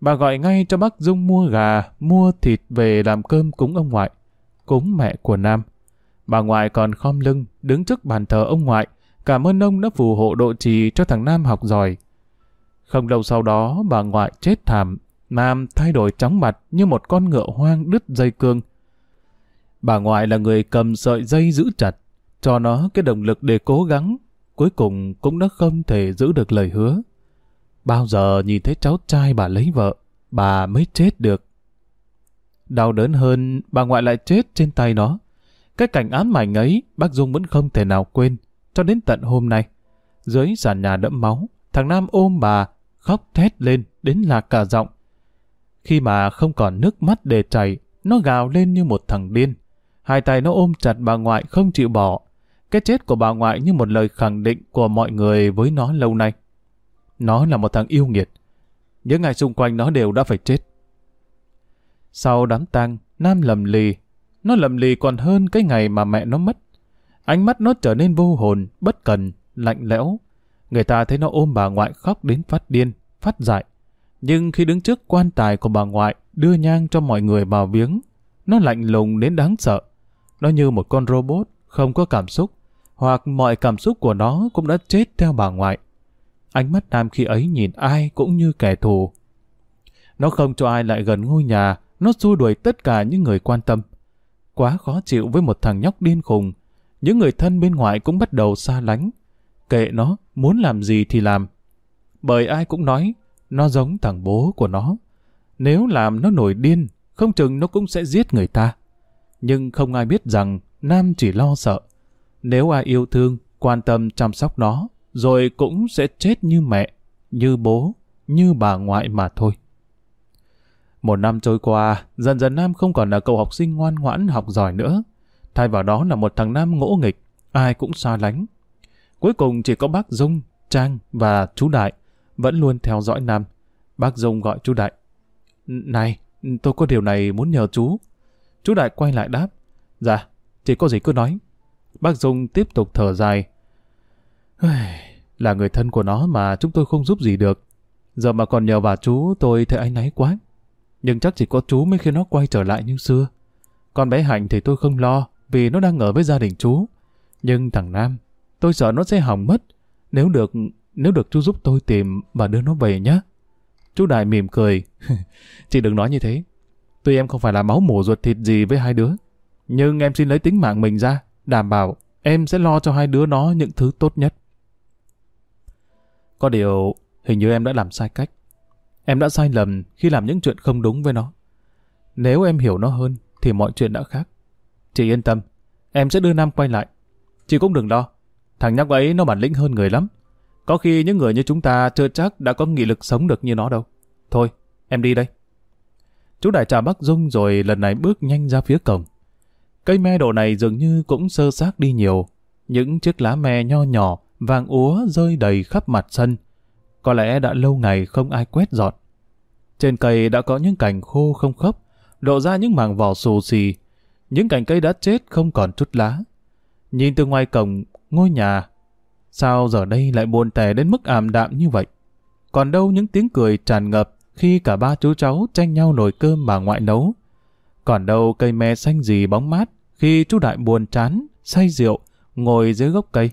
Bà gọi ngay cho bác Dung mua gà, mua thịt về làm cơm cúng ông ngoại, cúng mẹ của Nam. Bà ngoại còn khom lưng, đứng trước bàn thờ ông ngoại, cảm ơn ông đã phù hộ độ trì cho thằng Nam học giỏi. Không lâu sau đó, bà ngoại chết thảm, Nam thay đổi trắng mặt như một con ngựa hoang đứt dây cương. Bà ngoại là người cầm sợi dây giữ chặt, cho nó cái động lực để cố gắng, cuối cùng cũng đã không thể giữ được lời hứa. Bao giờ nhìn thấy cháu trai bà lấy vợ, bà mới chết được. Đau đớn hơn, bà ngoại lại chết trên tay nó. Cái cảnh ám mảnh ấy, bác Dung vẫn không thể nào quên, cho đến tận hôm nay. Dưới sàn nhà đẫm máu, thằng Nam ôm bà, khóc thét lên, đến lạc cả giọng. Khi mà không còn nước mắt để chảy, nó gào lên như một thằng điên. Hai tay nó ôm chặt bà ngoại không chịu bỏ. Cái chết của bà ngoại như một lời khẳng định của mọi người với nó lâu nay. Nó là một thằng yêu nghiệt. Những ngày xung quanh nó đều đã phải chết. Sau đám tang, Nam lầm lì. Nó lầm lì còn hơn cái ngày mà mẹ nó mất. Ánh mắt nó trở nên vô hồn, bất cần, lạnh lẽo. Người ta thấy nó ôm bà ngoại khóc đến phát điên, phát dại. Nhưng khi đứng trước quan tài của bà ngoại đưa nhang cho mọi người vào viếng, nó lạnh lùng đến đáng sợ. Nó như một con robot, không có cảm xúc, hoặc mọi cảm xúc của nó cũng đã chết theo bà ngoại. Ánh mắt Nam khi ấy nhìn ai cũng như kẻ thù. Nó không cho ai lại gần ngôi nhà, nó xua đuổi tất cả những người quan tâm. Quá khó chịu với một thằng nhóc điên khùng. Những người thân bên ngoài cũng bắt đầu xa lánh. Kệ nó, muốn làm gì thì làm. Bởi ai cũng nói, nó giống thằng bố của nó. Nếu làm nó nổi điên, không chừng nó cũng sẽ giết người ta. Nhưng không ai biết rằng Nam chỉ lo sợ. Nếu ai yêu thương, quan tâm chăm sóc nó, rồi cũng sẽ chết như mẹ, như bố, như bà ngoại mà thôi. Một năm trôi qua, dần dần Nam không còn là cậu học sinh ngoan ngoãn học giỏi nữa. Thay vào đó là một thằng Nam ngỗ nghịch, ai cũng xa lánh. Cuối cùng chỉ có bác Dung, Trang và chú Đại vẫn luôn theo dõi Nam. Bác Dung gọi chú Đại. Này, tôi có điều này muốn nhờ chú. Chú Đại quay lại đáp. Dạ, chỉ có gì cứ nói. Bác Dung tiếp tục thở dài. Là người thân của nó mà chúng tôi không giúp gì được. Giờ mà còn nhờ bà chú tôi thấy áy náy quá. Nhưng chắc chỉ có chú mới khiến nó quay trở lại như xưa. Con bé Hạnh thì tôi không lo vì nó đang ở với gia đình chú. Nhưng thằng Nam, tôi sợ nó sẽ hỏng mất. Nếu được, nếu được chú giúp tôi tìm và đưa nó về nhé. Chú Đại mỉm cười. (laughs) Chị đừng nói như thế. Tuy em không phải là máu mủ ruột thịt gì với hai đứa. Nhưng em xin lấy tính mạng mình ra, đảm bảo em sẽ lo cho hai đứa nó những thứ tốt nhất. Có điều, hình như em đã làm sai cách. Em đã sai lầm khi làm những chuyện không đúng với nó. Nếu em hiểu nó hơn, thì mọi chuyện đã khác. Chị yên tâm, em sẽ đưa Nam quay lại. Chị cũng đừng lo, thằng nhóc ấy nó bản lĩnh hơn người lắm. Có khi những người như chúng ta chưa chắc đã có nghị lực sống được như nó đâu. Thôi, em đi đây. Chú đại trà Bắc Dung rồi lần này bước nhanh ra phía cổng. Cây me độ này dường như cũng sơ xác đi nhiều. Những chiếc lá me nho nhỏ, vàng úa rơi đầy khắp mặt sân. Có lẽ đã lâu ngày không ai quét dọn. Trên cây đã có những cành khô không khớp, lộ ra những mảng vỏ xù xì. Những cành cây đã chết không còn chút lá. Nhìn từ ngoài cổng, ngôi nhà, sao giờ đây lại buồn tẻ đến mức ảm đạm như vậy? Còn đâu những tiếng cười tràn ngập khi cả ba chú cháu tranh nhau nồi cơm bà ngoại nấu. Còn đâu cây me xanh gì bóng mát khi chú Đại buồn chán, say rượu, ngồi dưới gốc cây.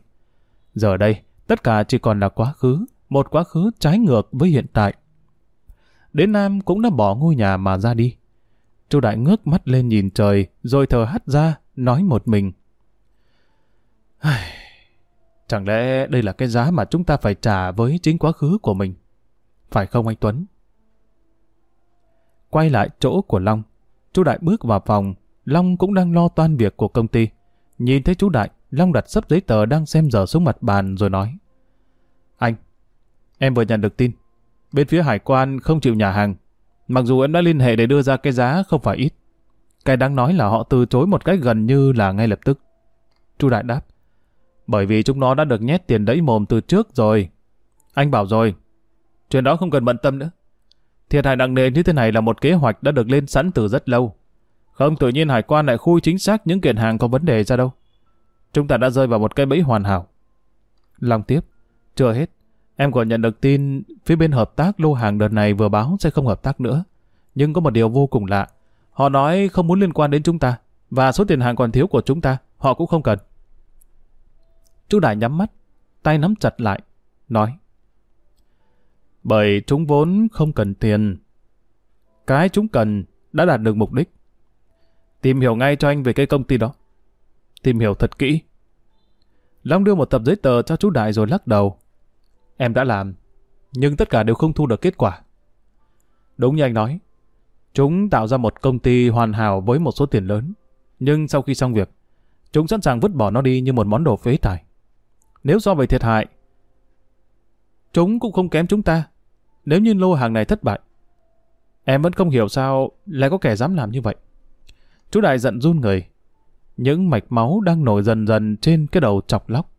Giờ đây, tất cả chỉ còn là quá khứ, một quá khứ trái ngược với hiện tại. Đến Nam cũng đã bỏ ngôi nhà mà ra đi. Chú Đại ngước mắt lên nhìn trời, rồi thở hắt ra, nói một mình. Chẳng lẽ đây là cái giá mà chúng ta phải trả với chính quá khứ của mình? Phải không anh Tuấn? Quay lại chỗ của Long, chú Đại bước vào phòng, Long cũng đang lo toan việc của công ty. Nhìn thấy chú Đại, Long đặt sấp giấy tờ đang xem giờ xuống mặt bàn rồi nói. Anh, em vừa nhận được tin. Bên phía hải quan không chịu nhà hàng. Mặc dù em đã liên hệ để đưa ra cái giá không phải ít. Cái đáng nói là họ từ chối một cách gần như là ngay lập tức. Chu Đại đáp. Bởi vì chúng nó đã được nhét tiền đẫy mồm từ trước rồi. Anh bảo rồi. Chuyện đó không cần bận tâm nữa. Thiệt hại nặng nề như thế này là một kế hoạch đã được lên sẵn từ rất lâu. Không tự nhiên hải quan lại khui chính xác những kiện hàng có vấn đề ra đâu. Chúng ta đã rơi vào một cái bẫy hoàn hảo. Long tiếp. Chưa hết. Em còn nhận được tin phía bên hợp tác lô hàng đợt này vừa báo sẽ không hợp tác nữa. Nhưng có một điều vô cùng lạ. Họ nói không muốn liên quan đến chúng ta. Và số tiền hàng còn thiếu của chúng ta, họ cũng không cần. Chú Đại nhắm mắt, tay nắm chặt lại, nói. Bởi chúng vốn không cần tiền. Cái chúng cần đã đạt được mục đích. Tìm hiểu ngay cho anh về cái công ty đó. Tìm hiểu thật kỹ. Long đưa một tập giấy tờ cho chú Đại rồi lắc đầu. Em đã làm, nhưng tất cả đều không thu được kết quả. Đúng như anh nói, chúng tạo ra một công ty hoàn hảo với một số tiền lớn. Nhưng sau khi xong việc, chúng sẵn sàng vứt bỏ nó đi như một món đồ phế thải. Nếu so về thiệt hại, chúng cũng không kém chúng ta. Nếu như lô hàng này thất bại, em vẫn không hiểu sao lại có kẻ dám làm như vậy. Chú Đại giận run người. Những mạch máu đang nổi dần dần trên cái đầu chọc lóc.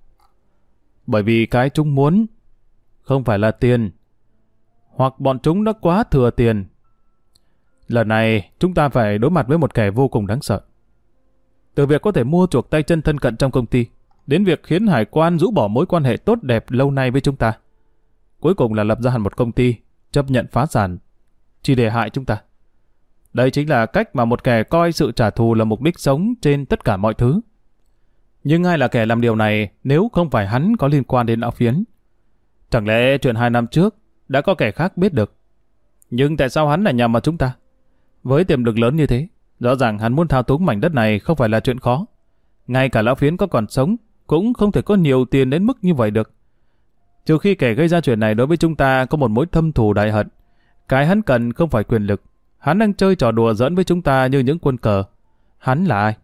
Bởi vì cái chúng muốn không phải là tiền. Hoặc bọn chúng đã quá thừa tiền. Lần này, chúng ta phải đối mặt với một kẻ vô cùng đáng sợ. Từ việc có thể mua chuộc tay chân thân cận trong công ty, đến việc khiến hải quan rũ bỏ mối quan hệ tốt đẹp lâu nay với chúng ta. Cuối cùng là lập ra hẳn một công ty, chấp nhận phá sản, chỉ để hại chúng ta. Đây chính là cách mà một kẻ coi sự trả thù là mục đích sống trên tất cả mọi thứ. Nhưng ai là kẻ làm điều này nếu không phải hắn có liên quan đến lão phiến? Chẳng lẽ chuyện hai năm trước đã có kẻ khác biết được? Nhưng tại sao hắn lại nhằm vào chúng ta? Với tiềm lực lớn như thế, rõ ràng hắn muốn thao túng mảnh đất này không phải là chuyện khó. Ngay cả lão phiến có còn sống, cũng không thể có nhiều tiền đến mức như vậy được. Trừ khi kẻ gây ra chuyện này đối với chúng ta có một mối thâm thù đại hận. Cái hắn cần không phải quyền lực. Hắn đang chơi trò đùa dẫn với chúng ta như những quân cờ. Hắn là ai?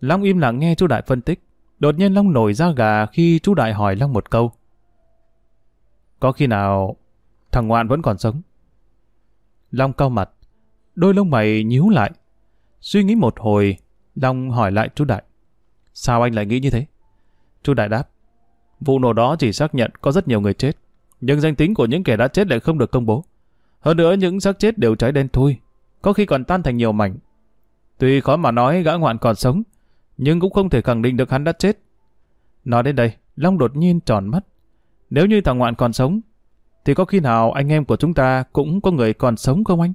Long im lặng nghe chú Đại phân tích. Đột nhiên Long nổi ra gà khi chú Đại hỏi Long một câu. Có khi nào thằng ngoạn vẫn còn sống? Long cau mặt. Đôi lông mày nhíu lại. Suy nghĩ một hồi, Long hỏi lại chú Đại. Sao anh lại nghĩ như thế? Chú Đại đáp. Vụ nổ đó chỉ xác nhận có rất nhiều người chết. Nhưng danh tính của những kẻ đã chết lại không được công bố. Hơn nữa những xác chết đều cháy đen thui. Có khi còn tan thành nhiều mảnh. Tuy khó mà nói gã ngoạn còn sống, nhưng cũng không thể khẳng định được hắn đã chết. Nói đến đây, Long đột nhiên tròn mắt. Nếu như thằng ngoạn còn sống, thì có khi nào anh em của chúng ta cũng có người còn sống không anh?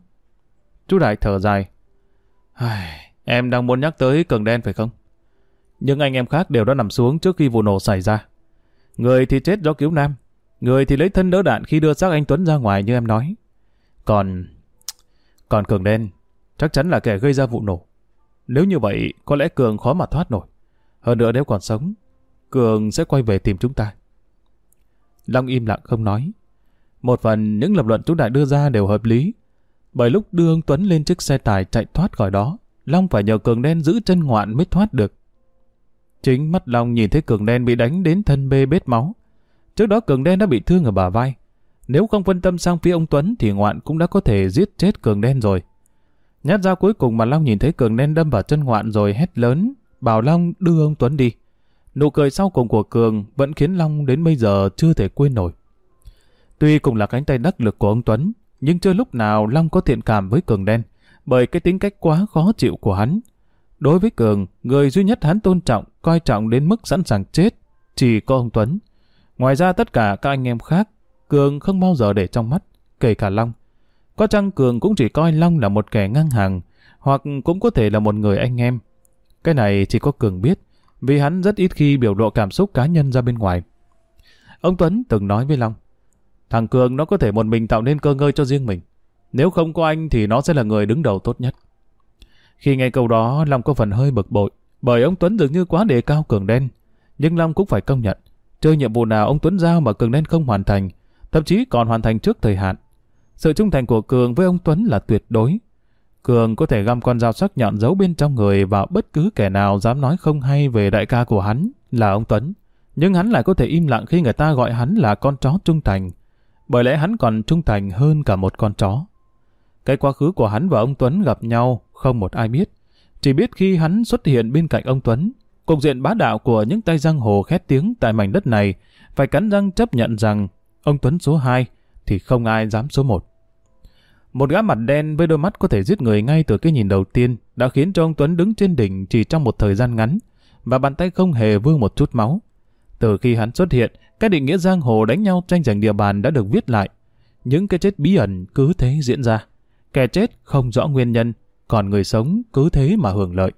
Chú Đại thở dài. Em đang muốn nhắc tới cường đen phải không? Nhưng anh em khác đều đã nằm xuống trước khi vụ nổ xảy ra. Người thì chết do cứu nam, người thì lấy thân đỡ đạn khi đưa xác anh Tuấn ra ngoài như em nói. Còn... Còn Cường đen, chắc chắn là kẻ gây ra vụ nổ. Nếu như vậy, có lẽ Cường khó mà thoát nổi. Hơn nữa nếu còn sống, Cường sẽ quay về tìm chúng ta. Long im lặng không nói. Một phần những lập luận chúng đại đưa ra đều hợp lý. Bởi lúc đưa ông Tuấn lên chiếc xe tải chạy thoát khỏi đó, Long phải nhờ Cường đen giữ chân ngoạn mới thoát được. Chính mắt Long nhìn thấy Cường đen bị đánh đến thân bê bết máu. Trước đó Cường đen đã bị thương ở bả vai. Nếu không phân tâm sang phía ông Tuấn thì ngoạn cũng đã có thể giết chết Cường đen rồi. Nhát dao cuối cùng mà Long nhìn thấy Cường đen đâm vào chân ngoạn rồi hét lớn, bảo Long đưa ông Tuấn đi. Nụ cười sau cùng của Cường vẫn khiến Long đến bây giờ chưa thể quên nổi. Tuy cùng là cánh tay đắc lực của ông Tuấn, nhưng chưa lúc nào Long có thiện cảm với Cường đen, bởi cái tính cách quá khó chịu của hắn. Đối với Cường, người duy nhất hắn tôn trọng, coi trọng đến mức sẵn sàng chết, chỉ có ông Tuấn. Ngoài ra tất cả các anh em khác, Cường không bao giờ để trong mắt, kể cả Long. Có chăng Cường cũng chỉ coi Long là một kẻ ngang hàng, hoặc cũng có thể là một người anh em. Cái này chỉ có Cường biết, vì hắn rất ít khi biểu lộ cảm xúc cá nhân ra bên ngoài. Ông Tuấn từng nói với Long, thằng Cường nó có thể một mình tạo nên cơ ngơi cho riêng mình. Nếu không có anh thì nó sẽ là người đứng đầu tốt nhất. Khi nghe câu đó, Long có phần hơi bực bội, bởi ông Tuấn dường như quá đề cao Cường đen. Nhưng Long cũng phải công nhận, chơi nhiệm vụ nào ông Tuấn giao mà Cường đen không hoàn thành, thậm chí còn hoàn thành trước thời hạn. Sự trung thành của Cường với ông Tuấn là tuyệt đối. Cường có thể găm con dao sắc nhọn giấu bên trong người vào bất cứ kẻ nào dám nói không hay về đại ca của hắn là ông Tuấn. Nhưng hắn lại có thể im lặng khi người ta gọi hắn là con chó trung thành. Bởi lẽ hắn còn trung thành hơn cả một con chó. Cái quá khứ của hắn và ông Tuấn gặp nhau không một ai biết. Chỉ biết khi hắn xuất hiện bên cạnh ông Tuấn, cục diện bá đạo của những tay giang hồ khét tiếng tại mảnh đất này phải cắn răng chấp nhận rằng ông Tuấn số 2 thì không ai dám số 1. Một gã mặt đen với đôi mắt có thể giết người ngay từ cái nhìn đầu tiên đã khiến cho ông Tuấn đứng trên đỉnh chỉ trong một thời gian ngắn và bàn tay không hề vương một chút máu. Từ khi hắn xuất hiện, các định nghĩa giang hồ đánh nhau tranh giành địa bàn đã được viết lại. Những cái chết bí ẩn cứ thế diễn ra. Kẻ chết không rõ nguyên nhân, còn người sống cứ thế mà hưởng lợi.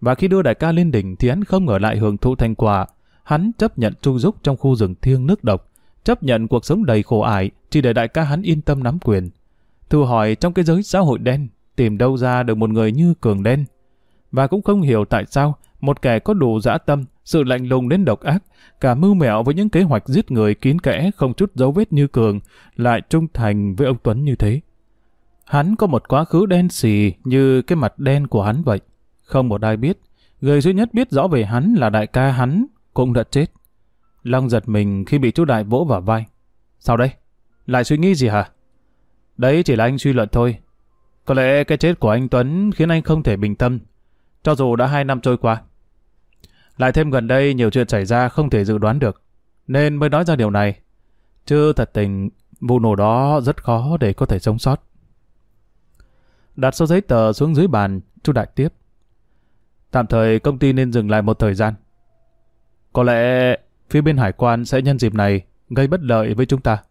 Và khi đưa đại ca lên đỉnh thì hắn không ở lại hưởng thụ thành quả. Hắn chấp nhận trung giúp trong khu rừng thiêng nước độc, chấp nhận cuộc sống đầy khổ ải chỉ để đại ca hắn yên tâm nắm quyền. Thử hỏi trong cái giới xã hội đen, tìm đâu ra được một người như Cường đen. Và cũng không hiểu tại sao một kẻ có đủ dã tâm, sự lạnh lùng đến độc ác, cả mưu mẹo với những kế hoạch giết người kín kẽ không chút dấu vết như Cường, lại trung thành với ông Tuấn như thế. Hắn có một quá khứ đen xì như cái mặt đen của hắn vậy. Không một ai biết. Người duy nhất biết rõ về hắn là đại ca hắn cũng đã chết. Long giật mình khi bị chú đại vỗ vào vai. Sao đây? Lại suy nghĩ gì hả? Đấy chỉ là anh suy luận thôi. Có lẽ cái chết của anh Tuấn khiến anh không thể bình tâm. Cho dù đã hai năm trôi qua. Lại thêm gần đây nhiều chuyện xảy ra không thể dự đoán được. Nên mới nói ra điều này. Chứ thật tình, vụ nổ đó rất khó để có thể sống sót. Đặt số giấy tờ xuống dưới bàn, chú Đại tiếp. Tạm thời công ty nên dừng lại một thời gian. Có lẽ phía bên hải quan sẽ nhân dịp này gây bất lợi với chúng ta.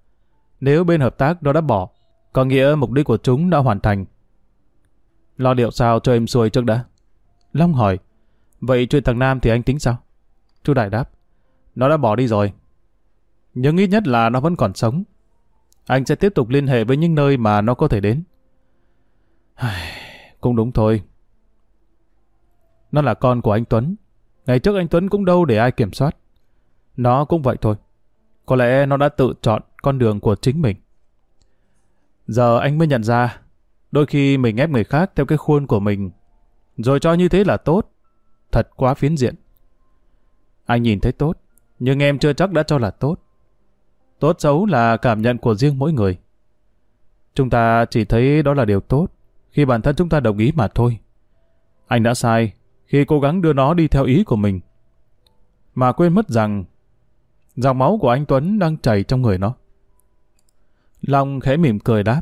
Nếu bên hợp tác đó đã bỏ, có nghĩa mục đích của chúng đã hoàn thành. Lo liệu sao cho em xuôi trước đã. Long hỏi, vậy chuyện thằng Nam thì anh tính sao? Chú Đại đáp, nó đã bỏ đi rồi. Nhưng ít nhất là nó vẫn còn sống. Anh sẽ tiếp tục liên hệ với những nơi mà nó có thể đến. Cũng đúng thôi. Nó là con của anh Tuấn. Ngày trước anh Tuấn cũng đâu để ai kiểm soát. Nó cũng vậy thôi. Có lẽ nó đã tự chọn con đường của chính mình. Giờ anh mới nhận ra, đôi khi mình ép người khác theo cái khuôn của mình, rồi cho như thế là tốt. Thật quá phiến diện. Anh nhìn thấy tốt, nhưng em chưa chắc đã cho là tốt. Tốt xấu là cảm nhận của riêng mỗi người. Chúng ta chỉ thấy đó là điều tốt khi bản thân chúng ta đồng ý mà thôi. Anh đã sai khi cố gắng đưa nó đi theo ý của mình. Mà quên mất rằng dòng máu của anh Tuấn đang chảy trong người nó. Long khẽ mỉm cười đáp.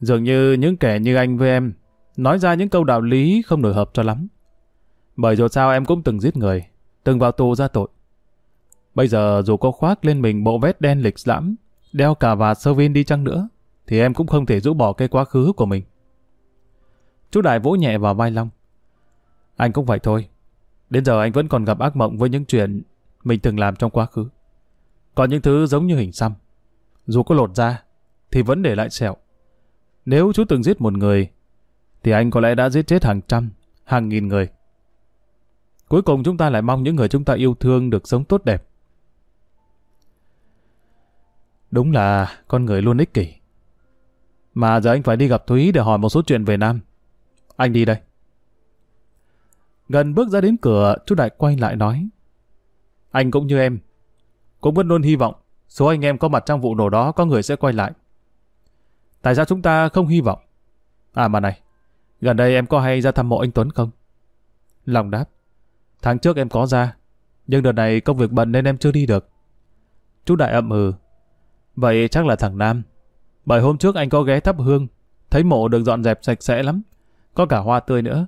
Dường như những kẻ như anh với em nói ra những câu đạo lý không nổi hợp cho lắm. Bởi dù sao em cũng từng giết người, từng vào tù ra tội. Bây giờ dù có khoác lên mình bộ vest đen lịch lãm, đeo cà vạt sơ vin đi chăng nữa, thì em cũng không thể rũ bỏ cái quá khứ của mình. Chú Đại vỗ nhẹ vào vai Long. Anh cũng vậy thôi. Đến giờ anh vẫn còn gặp ác mộng với những chuyện mình từng làm trong quá khứ. Còn những thứ giống như hình xăm. Dù có lột ra, thì vẫn để lại sẹo. Nếu chú từng giết một người, thì anh có lẽ đã giết chết hàng trăm, hàng nghìn người. Cuối cùng chúng ta lại mong những người chúng ta yêu thương được sống tốt đẹp. Đúng là con người luôn ích kỷ. Mà giờ anh phải đi gặp Thúy để hỏi một số chuyện về Nam. Anh đi đây. Gần bước ra đến cửa, chú Đại quay lại nói. Anh cũng như em, cũng vẫn luôn hy vọng số anh em có mặt trong vụ nổ đó có người sẽ quay lại. Tại sao chúng ta không hy vọng? À mà này, gần đây em có hay ra thăm mộ anh Tuấn không? Lòng đáp. Tháng trước em có ra, nhưng đợt này công việc bận nên em chưa đi được. Chú Đại ậm ừ. Vậy chắc là thằng Nam. Bởi hôm trước anh có ghé thắp hương, thấy mộ được dọn dẹp sạch sẽ lắm. Có cả hoa tươi nữa.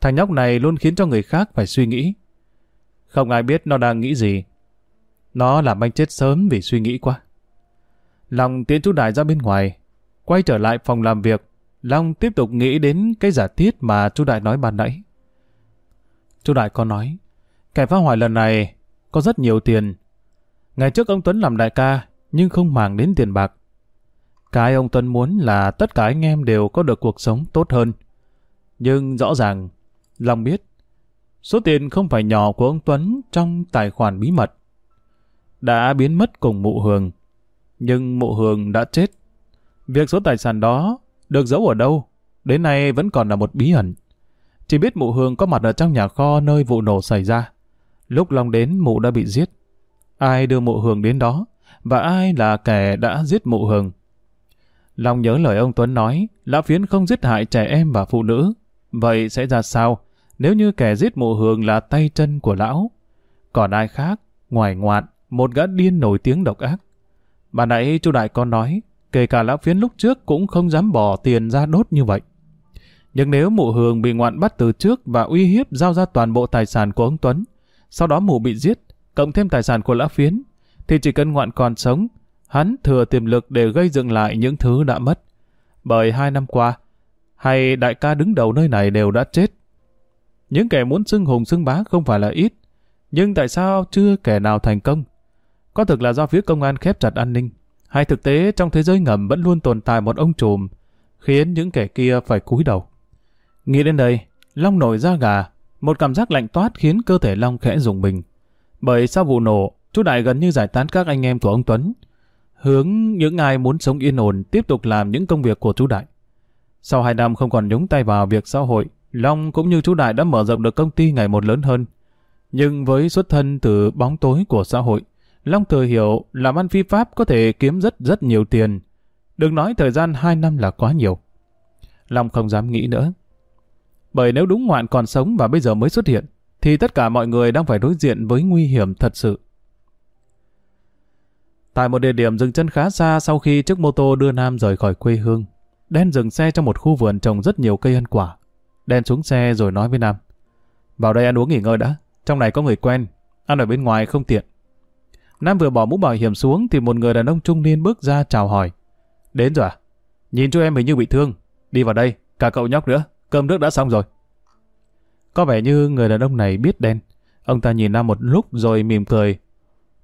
Thằng nhóc này luôn khiến cho người khác phải suy nghĩ. Không ai biết nó đang nghĩ gì. Nó làm anh chết sớm vì suy nghĩ quá. Long tiến chú Đại ra bên ngoài, quay trở lại phòng làm việc. Long tiếp tục nghĩ đến cái giả thiết mà chú Đại nói ban nãy. Chú Đại có nói, kẻ phá hoại lần này có rất nhiều tiền. Ngày trước ông Tuấn làm đại ca, nhưng không màng đến tiền bạc. Cái ông Tuấn muốn là tất cả anh em đều có được cuộc sống tốt hơn. Nhưng rõ ràng, Long biết, số tiền không phải nhỏ của ông Tuấn trong tài khoản bí mật đã biến mất cùng mụ hường. Nhưng mụ hường đã chết. Việc số tài sản đó được giấu ở đâu, đến nay vẫn còn là một bí ẩn. Chỉ biết mụ hường có mặt ở trong nhà kho nơi vụ nổ xảy ra. Lúc Long đến mụ đã bị giết. Ai đưa mụ hường đến đó? Và ai là kẻ đã giết mụ hường? Long nhớ lời ông Tuấn nói, Lão Phiến không giết hại trẻ em và phụ nữ. Vậy sẽ ra sao nếu như kẻ giết mụ hường là tay chân của lão? Còn ai khác, ngoài ngoạn, một gã điên nổi tiếng độc ác. Bà nãy chú Đại con nói, kể cả Lão Phiến lúc trước cũng không dám bỏ tiền ra đốt như vậy. Nhưng nếu mụ hường bị ngoạn bắt từ trước và uy hiếp giao ra toàn bộ tài sản của ông Tuấn, sau đó mụ bị giết, cộng thêm tài sản của Lão Phiến, thì chỉ cần ngoạn còn sống, hắn thừa tiềm lực để gây dựng lại những thứ đã mất. Bởi hai năm qua, hay đại ca đứng đầu nơi này đều đã chết. Những kẻ muốn xưng hùng xưng bá không phải là ít, nhưng tại sao chưa kẻ nào thành công? Có thực là do phía công an khép chặt an ninh, hay thực tế trong thế giới ngầm vẫn luôn tồn tại một ông trùm, khiến những kẻ kia phải cúi đầu. Nghĩ đến đây, Long nổi da gà, một cảm giác lạnh toát khiến cơ thể Long khẽ rùng mình. Bởi sau vụ nổ, chú Đại gần như giải tán các anh em của ông Tuấn, hướng những ai muốn sống yên ổn tiếp tục làm những công việc của chú Đại. Sau hai năm không còn nhúng tay vào việc xã hội, Long cũng như chú Đại đã mở rộng được công ty ngày một lớn hơn. Nhưng với xuất thân từ bóng tối của xã hội, Long thừa hiểu làm ăn phi pháp có thể kiếm rất rất nhiều tiền. Đừng nói thời gian hai năm là quá nhiều. Long không dám nghĩ nữa. Bởi nếu đúng ngoạn còn sống và bây giờ mới xuất hiện, thì tất cả mọi người đang phải đối diện với nguy hiểm thật sự. Tại một địa điểm dừng chân khá xa sau khi chiếc mô tô đưa Nam rời khỏi quê hương, Đen dừng xe trong một khu vườn trồng rất nhiều cây ăn quả. Đen xuống xe rồi nói với Nam. Vào đây ăn uống nghỉ ngơi đã, trong này có người quen, ăn ở bên ngoài không tiện. Nam vừa bỏ mũ bảo hiểm xuống thì một người đàn ông trung niên bước ra chào hỏi. Đến rồi à? Nhìn chú em hình như bị thương. Đi vào đây, cả cậu nhóc nữa, cơm nước đã xong rồi. Có vẻ như người đàn ông này biết đen. Ông ta nhìn Nam một lúc rồi mỉm cười.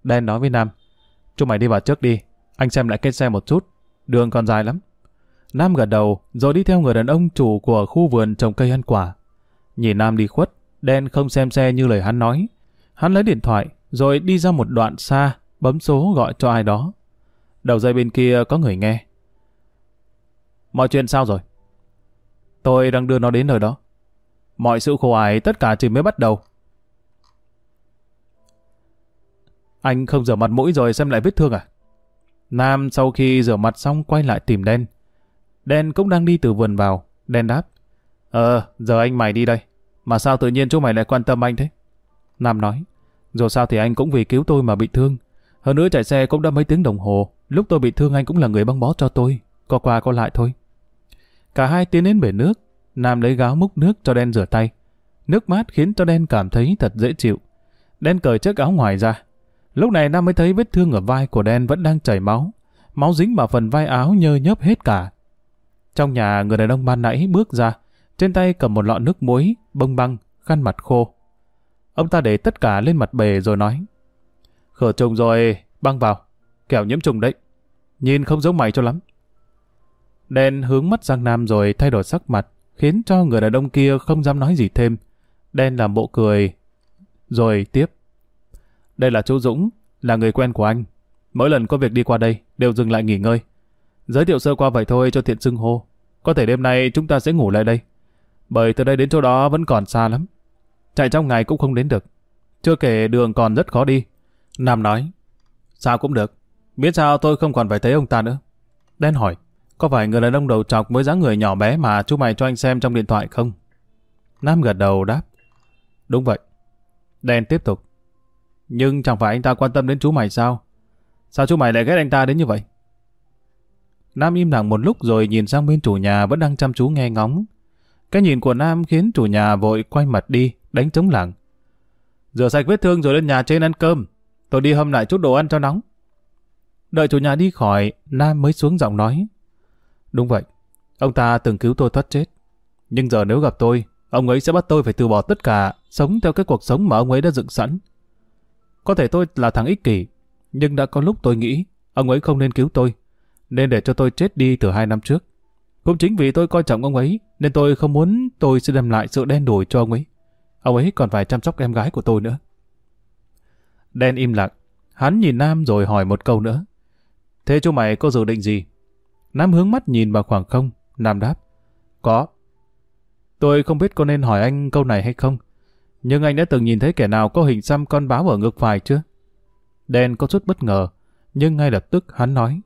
Đen nói với Nam. Chúng mày đi vào trước đi, anh xem lại cái xe một chút, đường còn dài lắm. Nam gật đầu, rồi đi theo người đàn ông chủ của khu vườn trồng cây ăn quả. Nhìn Nam đi khuất, đen không xem xe như lời hắn nói. Hắn lấy điện thoại, rồi đi ra một đoạn xa, bấm số gọi cho ai đó. Đầu dây bên kia có người nghe. Mọi chuyện sao rồi? Tôi đang đưa nó đến nơi đó. Mọi sự khổ ải tất cả chỉ mới bắt đầu. Anh không rửa mặt mũi rồi xem lại vết thương à? Nam sau khi rửa mặt xong quay lại tìm Đen. Đen cũng đang đi từ vườn vào. Đen đáp. Ờ, giờ anh mày đi đây. Mà sao tự nhiên chú mày lại quan tâm anh thế? Nam nói. Dù sao thì anh cũng vì cứu tôi mà bị thương. Hơn nữa chạy xe cũng đã mấy tiếng đồng hồ. Lúc tôi bị thương anh cũng là người băng bó cho tôi. Có qua có lại thôi. Cả hai tiến đến bể nước. Nam lấy gáo múc nước cho đen rửa tay. Nước mát khiến cho đen cảm thấy thật dễ chịu. Đen cởi chiếc áo ngoài ra. Lúc này Nam mới thấy vết thương ở vai của đen vẫn đang chảy máu. Máu dính vào phần vai áo nhơ nhớp hết cả. Trong nhà người đàn ông ban nãy bước ra. Trên tay cầm một lọ nước muối, bông băng, khăn mặt khô. Ông ta để tất cả lên mặt bề rồi nói. Khử trùng rồi, băng vào. Kẻo nhiễm trùng đấy. Nhìn không giống mày cho lắm. Đen hướng mắt sang Nam rồi thay đổi sắc mặt, khiến cho người đàn ông kia không dám nói gì thêm. Đen làm bộ cười, rồi tiếp. Đây là chú Dũng, là người quen của anh. Mỗi lần có việc đi qua đây, đều dừng lại nghỉ ngơi. Giới thiệu sơ qua vậy thôi cho tiện xưng hô. Có thể đêm nay chúng ta sẽ ngủ lại đây. Bởi từ đây đến chỗ đó vẫn còn xa lắm. Chạy trong ngày cũng không đến được. Chưa kể đường còn rất khó đi. Nam nói. Sao cũng được. Biết sao tôi không còn phải thấy ông ta nữa. Đen hỏi. Có phải người đàn ông đầu trọc với dáng người nhỏ bé mà chú mày cho anh xem trong điện thoại không? Nam gật đầu đáp. Đúng vậy. Đen tiếp tục. Nhưng chẳng phải anh ta quan tâm đến chú mày sao? Sao chú mày lại ghét anh ta đến như vậy? Nam im lặng một lúc rồi nhìn sang bên chủ nhà vẫn đang chăm chú nghe ngóng. Cái nhìn của Nam khiến chủ nhà vội quay mặt đi, đánh trống lảng. Rửa sạch vết thương rồi lên nhà trên ăn cơm. Tôi đi hâm lại chút đồ ăn cho nóng. Đợi chủ nhà đi khỏi, Nam mới xuống giọng nói. Đúng vậy, ông ta từng cứu tôi thoát chết. Nhưng giờ nếu gặp tôi, ông ấy sẽ bắt tôi phải từ bỏ tất cả, sống theo cái cuộc sống mà ông ấy đã dựng sẵn. Có thể tôi là thằng ích kỷ, nhưng đã có lúc tôi nghĩ ông ấy không nên cứu tôi, nên để cho tôi chết đi từ hai năm trước. Cũng chính vì tôi coi trọng ông ấy, nên tôi không muốn tôi sẽ đem lại sự đen đủi cho ông ấy. Ông ấy còn phải chăm sóc em gái của tôi nữa. Đen im lặng, hắn nhìn Nam rồi hỏi một câu nữa. Thế chú mày có dự định gì? Nam hướng mắt nhìn vào khoảng không, Nam đáp. Có. Tôi không biết có nên hỏi anh câu này hay không, nhưng anh đã từng nhìn thấy kẻ nào có hình xăm con báo ở ngực phải chưa? Đen có chút bất ngờ, nhưng ngay lập tức hắn nói.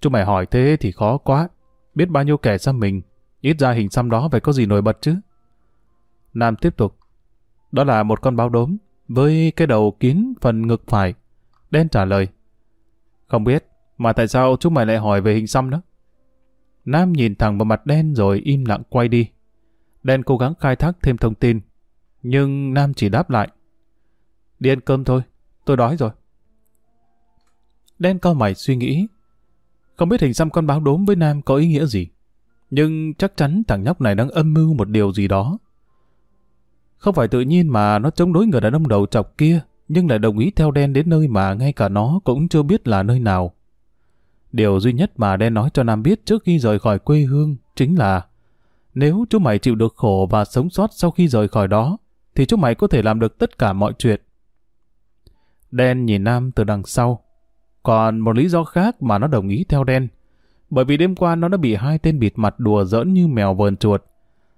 Chú mày hỏi thế thì khó quá. Biết bao nhiêu kẻ xăm mình, ít ra hình xăm đó phải có gì nổi bật chứ. Nam tiếp tục. Đó là một con báo đốm, với cái đầu kín phần ngực phải. Đen trả lời. Không biết, mà tại sao chú mày lại hỏi về hình xăm đó? Nam nhìn thẳng vào mặt đen rồi im lặng quay đi. Đen cố gắng khai thác thêm thông tin, nhưng Nam chỉ đáp lại. Đi ăn cơm thôi, tôi đói rồi. Đen cao mày suy nghĩ. Không biết hình xăm con báo đốm với Nam có ý nghĩa gì. Nhưng chắc chắn thằng nhóc này đang âm mưu một điều gì đó. Không phải tự nhiên mà nó chống đối người đàn ông đầu chọc kia, nhưng lại đồng ý theo đen đến nơi mà ngay cả nó cũng chưa biết là nơi nào. Điều duy nhất mà đen nói cho Nam biết trước khi rời khỏi quê hương chính là nếu chú mày chịu được khổ và sống sót sau khi rời khỏi đó, thì chú mày có thể làm được tất cả mọi chuyện. Đen nhìn Nam từ đằng sau. Còn một lý do khác mà nó đồng ý theo đen. Bởi vì đêm qua nó đã bị hai tên bịt mặt đùa giỡn như mèo vờn chuột.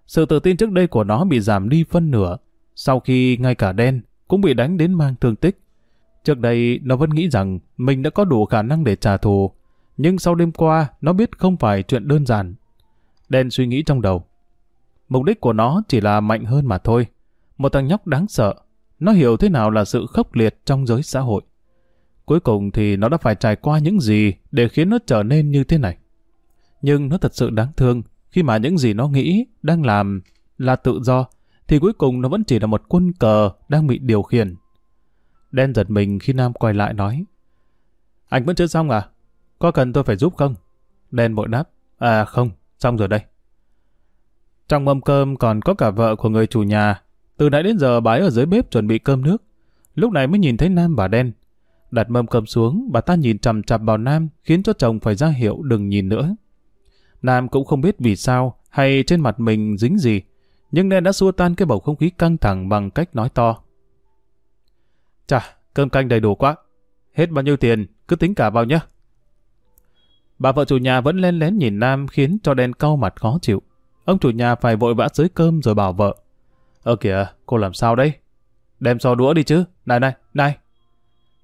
Sự tự tin trước đây của nó bị giảm đi phân nửa, sau khi ngay cả đen cũng bị đánh đến mang thương tích. Trước đây nó vẫn nghĩ rằng mình đã có đủ khả năng để trả thù, nhưng sau đêm qua nó biết không phải chuyện đơn giản. Đen suy nghĩ trong đầu. Mục đích của nó chỉ là mạnh hơn mà thôi. Một thằng nhóc đáng sợ. Nó hiểu thế nào là sự khốc liệt trong giới xã hội. Cuối cùng thì nó đã phải trải qua những gì để khiến nó trở nên như thế này. Nhưng nó thật sự đáng thương khi mà những gì nó nghĩ đang làm là tự do thì cuối cùng nó vẫn chỉ là một quân cờ đang bị điều khiển. Đen giật mình khi Nam quay lại nói Anh vẫn chưa xong à? Có cần tôi phải giúp không? Đen bội đáp À không, xong rồi đây. Trong mâm cơm còn có cả vợ của người chủ nhà. Từ nãy đến giờ bái ở dưới bếp chuẩn bị cơm nước. Lúc này mới nhìn thấy Nam và Đen. Đặt mâm cơm xuống, bà ta nhìn chằm chằm vào Nam, khiến cho chồng phải ra hiệu đừng nhìn nữa. Nam cũng không biết vì sao, hay trên mặt mình dính gì, nhưng đen đã xua tan cái bầu không khí căng thẳng bằng cách nói to. Chà, cơm canh đầy đủ quá. Hết bao nhiêu tiền, cứ tính cả vào nhé. Bà vợ chủ nhà vẫn len lén nhìn Nam khiến cho đen cau mặt khó chịu. Ông chủ nhà phải vội vã dưới cơm rồi bảo vợ. Ơ kìa, cô làm sao đây? Đem so đũa đi chứ. Này này, này.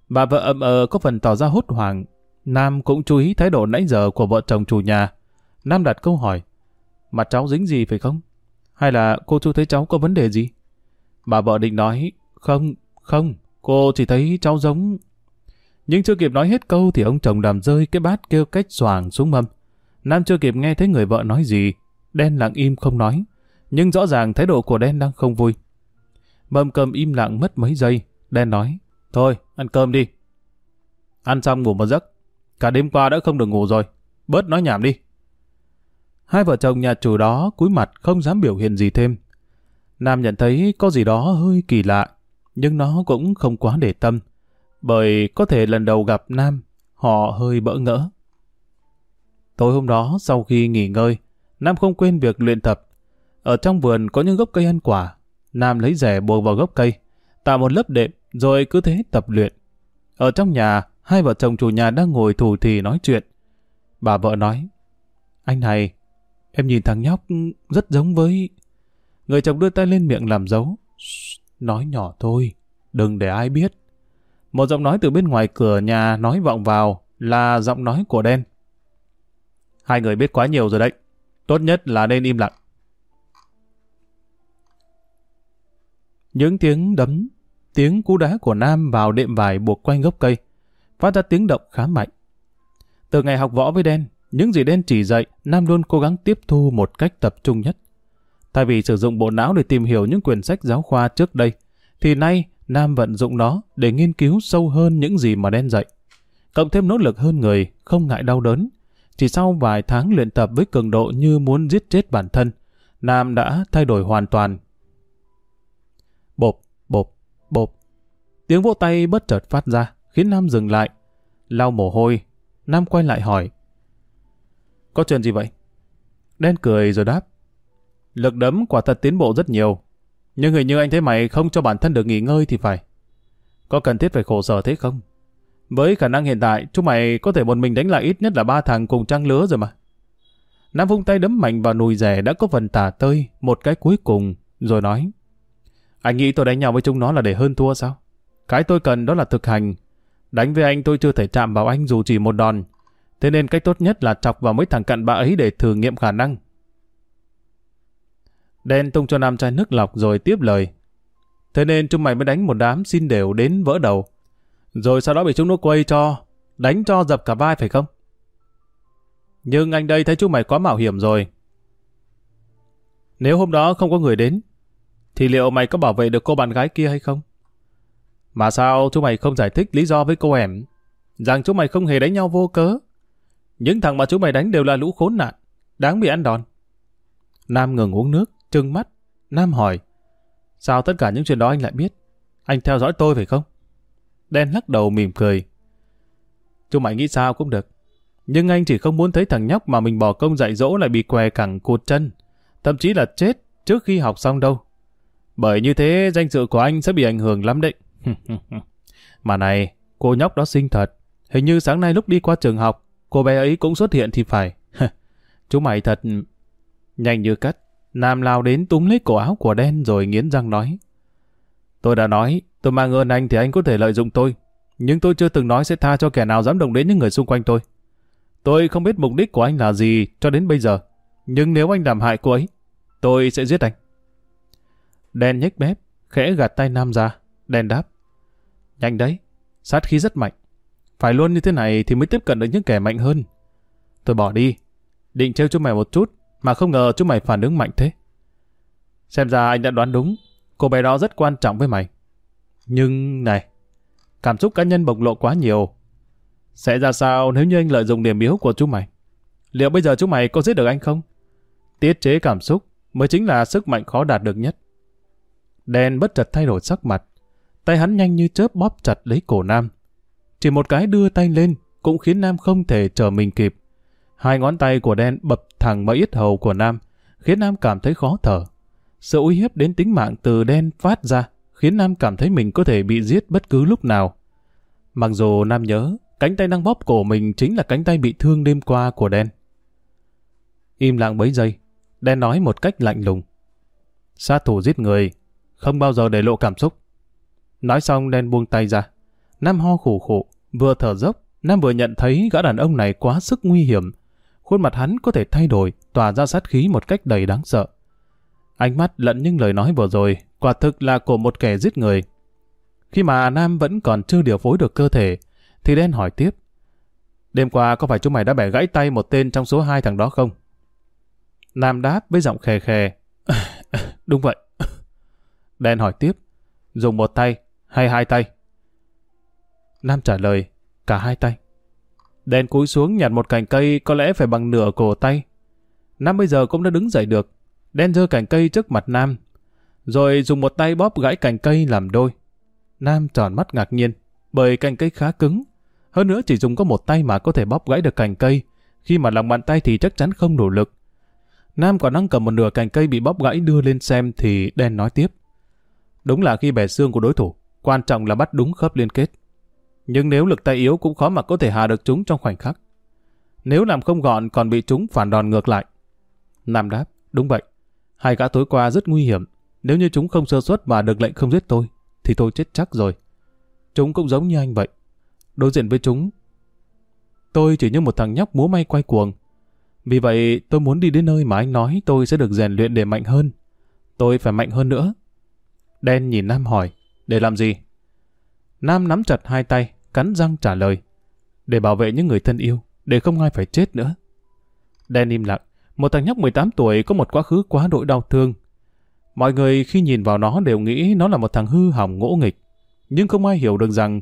Bà vợ ậm ờ có phần tỏ ra hốt hoảng. Nam cũng chú ý thái độ nãy giờ của vợ chồng chủ nhà. Nam đặt câu hỏi. Mặt cháu dính gì phải không? Hay là cô chú thấy cháu có vấn đề gì? Bà vợ định nói, không, không, cô chỉ thấy cháu giống... Nhưng chưa kịp nói hết câu thì ông chồng đàm rơi cái bát kêu cách xoàng xuống mâm. Nam chưa kịp nghe thấy người vợ nói gì, đen lặng im không nói. Nhưng rõ ràng thái độ của đen đang không vui. Mâm cơm im lặng mất mấy giây, đen nói, thôi, ăn cơm đi. Ăn xong ngủ một giấc, cả đêm qua đã không được ngủ rồi, bớt nói nhảm đi. Hai vợ chồng nhà chủ đó cúi mặt không dám biểu hiện gì thêm. Nam nhận thấy có gì đó hơi kỳ lạ, nhưng nó cũng không quá để tâm, bởi có thể lần đầu gặp Nam, họ hơi bỡ ngỡ. Tối hôm đó, sau khi nghỉ ngơi, Nam không quên việc luyện tập. Ở trong vườn có những gốc cây ăn quả, Nam lấy rẻ buộc vào gốc cây, tạo một lớp đệm, rồi cứ thế tập luyện. Ở trong nhà, hai vợ chồng chủ nhà đang ngồi thủ thì nói chuyện. Bà vợ nói, anh này, em nhìn thằng nhóc rất giống với... Người chồng đưa tay lên miệng làm dấu. Nói nhỏ thôi, đừng để ai biết. Một giọng nói từ bên ngoài cửa nhà nói vọng vào là giọng nói của đen. Hai người biết quá nhiều rồi đấy. Tốt nhất là nên im lặng. Những tiếng đấm, tiếng cú đá của Nam vào đệm vải buộc quanh gốc cây, phát ra tiếng động khá mạnh. Từ ngày học võ với đen, những gì đen chỉ dạy, Nam luôn cố gắng tiếp thu một cách tập trung nhất. Thay vì sử dụng bộ não để tìm hiểu những quyển sách giáo khoa trước đây, thì nay Nam vận dụng nó để nghiên cứu sâu hơn những gì mà đen dạy. Cộng thêm nỗ lực hơn người, không ngại đau đớn. Chỉ sau vài tháng luyện tập với cường độ như muốn giết chết bản thân, Nam đã thay đổi hoàn toàn. Bộp, bộp, bộp. Tiếng vỗ tay bất chợt phát ra, khiến Nam dừng lại. Lau mồ hôi, Nam quay lại hỏi. Có chuyện gì vậy? Đen cười rồi đáp. Lực đấm quả thật tiến bộ rất nhiều. Nhưng hình như anh thấy mày không cho bản thân được nghỉ ngơi thì phải. Có cần thiết phải khổ sở thế không? Với khả năng hiện tại, chúng mày có thể một mình đánh lại ít nhất là ba thằng cùng trang lứa rồi mà. Nam vung tay đấm mạnh vào nùi rẻ đã có phần tả tơi, một cái cuối cùng, rồi nói. Anh nghĩ tôi đánh nhau với chúng nó là để hơn thua sao? Cái tôi cần đó là thực hành. Đánh với anh tôi chưa thể chạm vào anh dù chỉ một đòn. Thế nên cách tốt nhất là chọc vào mấy thằng cặn bã ấy để thử nghiệm khả năng. Đen tung cho nam chai nước lọc rồi tiếp lời. Thế nên chúng mày mới đánh một đám xin đều đến vỡ đầu. Rồi sau đó bị chúng nó quay cho, đánh cho dập cả vai phải không? Nhưng anh đây thấy chúng mày quá mạo hiểm rồi. Nếu hôm đó không có người đến, thì liệu mày có bảo vệ được cô bạn gái kia hay không? Mà sao chúng mày không giải thích lý do với cô em? Rằng chúng mày không hề đánh nhau vô cớ. Những thằng mà chúng mày đánh đều là lũ khốn nạn, đáng bị ăn đòn. Nam ngừng uống nước, trừng mắt. Nam hỏi, sao tất cả những chuyện đó anh lại biết? Anh theo dõi tôi phải không? Đen lắc đầu mỉm cười. Chúng mày nghĩ sao cũng được. Nhưng anh chỉ không muốn thấy thằng nhóc mà mình bỏ công dạy dỗ lại bị què cẳng cụt chân. Thậm chí là chết trước khi học xong đâu. Bởi như thế danh dự của anh sẽ bị ảnh hưởng lắm đấy. (laughs) mà này, cô nhóc đó xinh thật. Hình như sáng nay lúc đi qua trường học, cô bé ấy cũng xuất hiện thì phải. (laughs) Chú mày thật... Nhanh như cắt, Nam lao đến túm lấy cổ áo của đen rồi nghiến răng nói. Tôi đã nói, tôi mang ơn anh thì anh có thể lợi dụng tôi. Nhưng tôi chưa từng nói sẽ tha cho kẻ nào dám động đến những người xung quanh tôi. Tôi không biết mục đích của anh là gì cho đến bây giờ. Nhưng nếu anh làm hại cô ấy, tôi sẽ giết anh. Đen nhếch mép, khẽ gạt tay Nam ra. Đen đáp. Nhanh đấy, sát khí rất mạnh. Phải luôn như thế này thì mới tiếp cận được những kẻ mạnh hơn. Tôi bỏ đi, định trêu chúng mày một chút, mà không ngờ chúng mày phản ứng mạnh thế. Xem ra anh đã đoán đúng, cô bé đó rất quan trọng với mày. Nhưng này, cảm xúc cá nhân bộc lộ quá nhiều. Sẽ ra sao nếu như anh lợi dụng điểm yếu của chúng mày? Liệu bây giờ chúng mày có giết được anh không? Tiết chế cảm xúc mới chính là sức mạnh khó đạt được nhất. Đen bất chợt thay đổi sắc mặt. Tay hắn nhanh như chớp bóp chặt lấy cổ Nam. chỉ một cái đưa tay lên cũng khiến Nam không thể chờ mình kịp. Hai ngón tay của đen bập thẳng vào yết hầu của Nam, khiến Nam cảm thấy khó thở. Sự uy hiếp đến tính mạng từ đen phát ra, khiến Nam cảm thấy mình có thể bị giết bất cứ lúc nào. Mặc dù Nam nhớ, cánh tay đang bóp cổ mình chính là cánh tay bị thương đêm qua của đen. Im lặng mấy giây, đen nói một cách lạnh lùng. Sát thủ giết người, không bao giờ để lộ cảm xúc. Nói xong đen buông tay ra. Nam ho khủ khủ, vừa thở dốc, Nam vừa nhận thấy gã đàn ông này quá sức nguy hiểm. Khuôn mặt hắn có thể thay đổi, tỏa ra sát khí một cách đầy đáng sợ. Ánh mắt lẫn những lời nói vừa rồi, quả thực là của một kẻ giết người. Khi mà Nam vẫn còn chưa điều phối được cơ thể, thì đen hỏi tiếp. Đêm qua có phải chúng mày đã bẻ gãy tay một tên trong số hai thằng đó không? Nam đáp với giọng khè khè. (laughs) Đúng vậy. Đen hỏi tiếp. Dùng một tay hay hai tay? Nam trả lời. Cả hai tay. Đen cúi xuống nhặt một cành cây có lẽ phải bằng nửa cổ tay. Nam bây giờ cũng đã đứng dậy được. Đen giơ cành cây trước mặt Nam. Rồi dùng một tay bóp gãy cành cây làm đôi. Nam tròn mắt ngạc nhiên, bởi cành cây khá cứng. Hơn nữa chỉ dùng có một tay mà có thể bóp gãy được cành cây. Khi mà lòng bàn tay thì chắc chắn không đủ lực. Nam còn đang cầm một nửa cành cây bị bóp gãy đưa lên xem thì đen nói tiếp. Đúng là khi bẻ xương của đối thủ, quan trọng là bắt đúng khớp liên kết. Nhưng nếu lực tay yếu cũng khó mà có thể hạ được chúng trong khoảnh khắc. Nếu làm không gọn còn bị chúng phản đòn ngược lại. Nam đáp, đúng vậy. Hai gã tối qua rất nguy hiểm. Nếu như chúng không sơ suất mà được lệnh không giết tôi, thì tôi chết chắc rồi. Chúng cũng giống như anh vậy. Đối diện với chúng, tôi chỉ như một thằng nhóc múa may quay cuồng. Vì vậy tôi muốn đi đến nơi mà anh nói tôi sẽ được rèn luyện để mạnh hơn. Tôi phải mạnh hơn nữa. Đen nhìn Nam hỏi, để làm gì? Nam nắm chặt hai tay, cắn răng trả lời. Để bảo vệ những người thân yêu, để không ai phải chết nữa. Đen im lặng, một thằng nhóc 18 tuổi có một quá khứ quá đỗi đau thương. Mọi người khi nhìn vào nó đều nghĩ nó là một thằng hư hỏng ngỗ nghịch. Nhưng không ai hiểu được rằng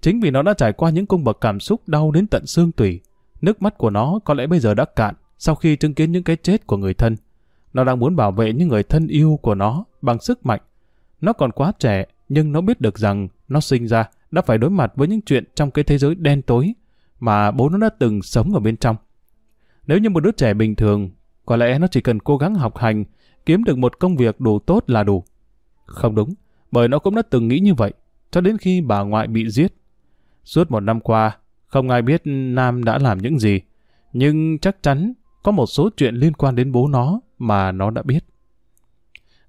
chính vì nó đã trải qua những cung bậc cảm xúc đau đến tận xương tủy. Nước mắt của nó có lẽ bây giờ đã cạn sau khi chứng kiến những cái chết của người thân. Nó đang muốn bảo vệ những người thân yêu của nó bằng sức mạnh. Nó còn quá trẻ, nhưng nó biết được rằng nó sinh ra đã phải đối mặt với những chuyện trong cái thế giới đen tối mà bố nó đã từng sống ở bên trong. Nếu như một đứa trẻ bình thường, có lẽ nó chỉ cần cố gắng học hành, kiếm được một công việc đủ tốt là đủ. Không đúng, bởi nó cũng đã từng nghĩ như vậy, cho đến khi bà ngoại bị giết. Suốt một năm qua, không ai biết Nam đã làm những gì, nhưng chắc chắn có một số chuyện liên quan đến bố nó mà nó đã biết.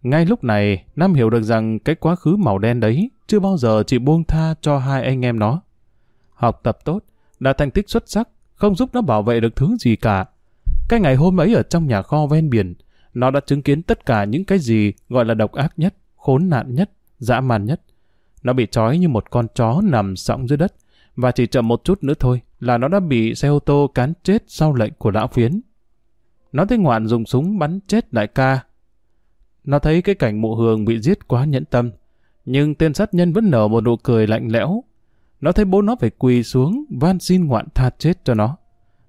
Ngay lúc này, Nam hiểu được rằng cái quá khứ màu đen đấy chưa bao giờ chị buông tha cho hai anh em nó. Học tập tốt, đã thành tích xuất sắc, không giúp nó bảo vệ được thứ gì cả. Cái ngày hôm ấy ở trong nhà kho ven biển, nó đã chứng kiến tất cả những cái gì gọi là độc ác nhất, khốn nạn nhất, dã man nhất. Nó bị trói như một con chó nằm sõng dưới đất, và chỉ chậm một chút nữa thôi là nó đã bị xe ô tô cán chết sau lệnh của lão phiến. Nó thấy ngoạn dùng súng bắn chết đại ca. Nó thấy cái cảnh mụ hường bị giết quá nhẫn tâm, nhưng tên sát nhân vẫn nở một nụ cười lạnh lẽo. Nó thấy bố nó phải quỳ xuống van xin ngoạn tha chết cho nó.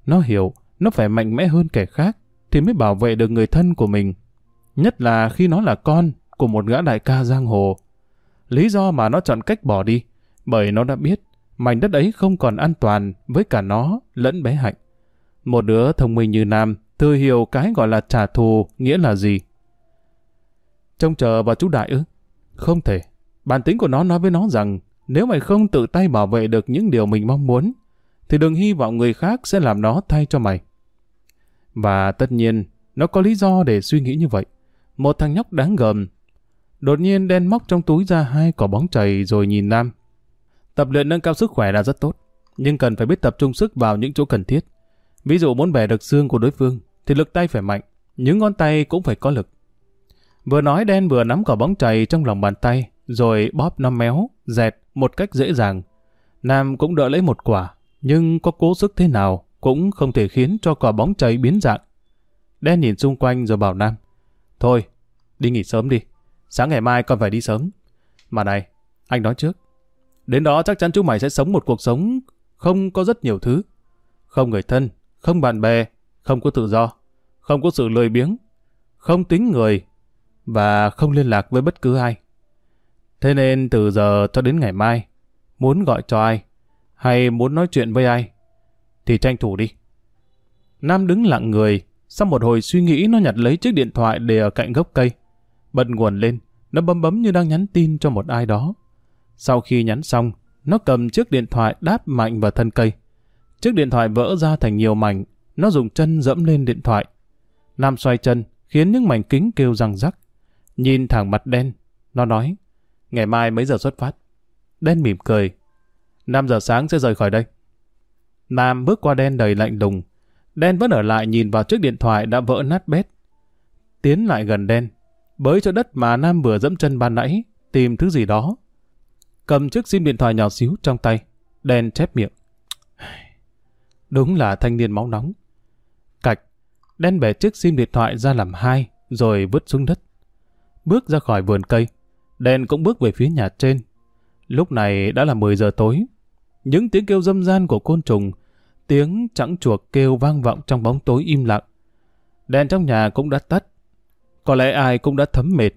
Nó hiểu, nó phải mạnh mẽ hơn kẻ khác, thì mới bảo vệ được người thân của mình. Nhất là khi nó là con của một gã đại ca giang hồ. Lý do mà nó chọn cách bỏ đi, bởi nó đã biết mảnh đất ấy không còn an toàn với cả nó lẫn bé Hạnh. Một đứa thông minh như Nam thừa hiểu cái gọi là trả thù nghĩa là gì. Trông chờ vào chú Đại ư? Không thể. Bản tính của nó nói với nó rằng nếu mày không tự tay bảo vệ được những điều mình mong muốn, thì đừng hy vọng người khác sẽ làm nó thay cho mày. Và tất nhiên, nó có lý do để suy nghĩ như vậy. Một thằng nhóc đáng gờm. Đột nhiên đen móc trong túi ra hai quả bóng chày rồi nhìn Nam. Tập luyện nâng cao sức khỏe là rất tốt, nhưng cần phải biết tập trung sức vào những chỗ cần thiết. Ví dụ muốn bẻ được xương của đối phương, thì lực tay phải mạnh, những ngón tay cũng phải có lực. Vừa nói đen vừa nắm quả bóng chày trong lòng bàn tay, rồi bóp nó méo, dẹt một cách dễ dàng. Nam cũng đỡ lấy một quả, nhưng có cố sức thế nào cũng không thể khiến cho quả bóng chày biến dạng. Đen nhìn xung quanh rồi bảo Nam, Thôi, đi nghỉ sớm đi, sáng ngày mai còn phải đi sớm. Mà này, anh nói trước, đến đó chắc chắn chú mày sẽ sống một cuộc sống không có rất nhiều thứ. Không người thân, không bạn bè, không có tự do, không có sự lười biếng, không tính người và không liên lạc với bất cứ ai. Thế nên từ giờ cho đến ngày mai, muốn gọi cho ai, Hay muốn nói chuyện với ai? Thì tranh thủ đi. Nam đứng lặng người, sau một hồi suy nghĩ nó nhặt lấy chiếc điện thoại để ở cạnh gốc cây. Bật nguồn lên, nó bấm bấm như đang nhắn tin cho một ai đó. Sau khi nhắn xong, nó cầm chiếc điện thoại đáp mạnh vào thân cây. Chiếc điện thoại vỡ ra thành nhiều mảnh, nó dùng chân dẫm lên điện thoại. Nam xoay chân, khiến những mảnh kính kêu răng rắc. Nhìn thẳng mặt đen, nó nói, ngày mai mấy giờ xuất phát? Đen mỉm cười, 5 giờ sáng sẽ rời khỏi đây. Nam bước qua đen đầy lạnh lùng. Đen vẫn ở lại nhìn vào chiếc điện thoại đã vỡ nát bét. Tiến lại gần đen, bới cho đất mà Nam vừa dẫm chân ban nãy, tìm thứ gì đó. Cầm chiếc sim điện thoại nhỏ xíu trong tay, đen chép miệng. (sighs) Đúng là thanh niên máu nóng. Cạch, đen bẻ chiếc sim điện thoại ra làm hai, rồi vứt xuống đất. Bước ra khỏi vườn cây, đen cũng bước về phía nhà trên. Lúc này đã là 10 giờ tối, những tiếng kêu dâm gian của côn trùng, tiếng trắng chuột kêu vang vọng trong bóng tối im lặng. Đèn trong nhà cũng đã tắt. Có lẽ ai cũng đã thấm mệt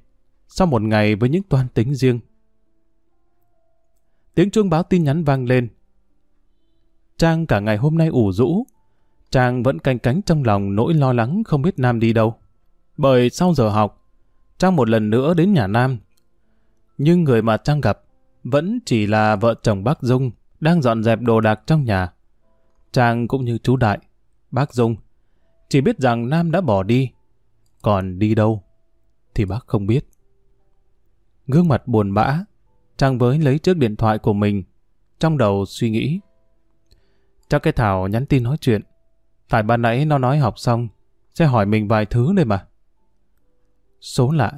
sau một ngày với những toan tính riêng. Tiếng chuông báo tin nhắn vang lên. Trang cả ngày hôm nay ủ rũ. Trang vẫn canh cánh trong lòng nỗi lo lắng không biết Nam đi đâu. Bởi sau giờ học, Trang một lần nữa đến nhà Nam. Nhưng người mà Trang gặp vẫn chỉ là vợ chồng bác Dung đang dọn dẹp đồ đạc trong nhà. Trang cũng như chú Đại, bác Dung, chỉ biết rằng Nam đã bỏ đi, còn đi đâu thì bác không biết. Gương mặt buồn bã, Trang với lấy chiếc điện thoại của mình, trong đầu suy nghĩ. Chắc cái Thảo nhắn tin nói chuyện, tại ban nãy nó nói học xong, sẽ hỏi mình vài thứ đây mà. Số lạ.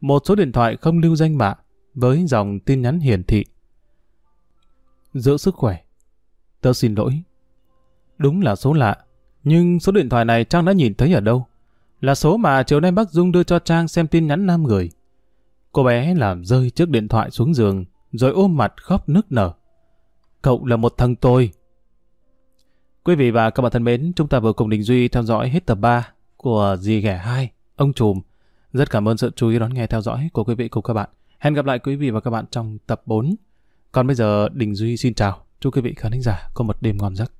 Một số điện thoại không lưu danh bạ, với dòng tin nhắn hiển thị giữ sức khỏe. Tớ xin lỗi. Đúng là số lạ, nhưng số điện thoại này Trang đã nhìn thấy ở đâu? Là số mà chiều nay bác Dung đưa cho Trang xem tin nhắn nam người. Cô bé làm rơi chiếc điện thoại xuống giường, rồi ôm mặt khóc nức nở. Cậu là một thằng tôi. Quý vị và các bạn thân mến, chúng ta vừa cùng Đình Duy theo dõi hết tập 3 của Dì Ghẻ 2, ông trùm. Rất cảm ơn sự chú ý đón nghe theo dõi của quý vị cùng các bạn. Hẹn gặp lại quý vị và các bạn trong tập 4. Còn bây giờ, Đình Duy xin chào. Chúc quý vị khán giả có một đêm ngon giấc.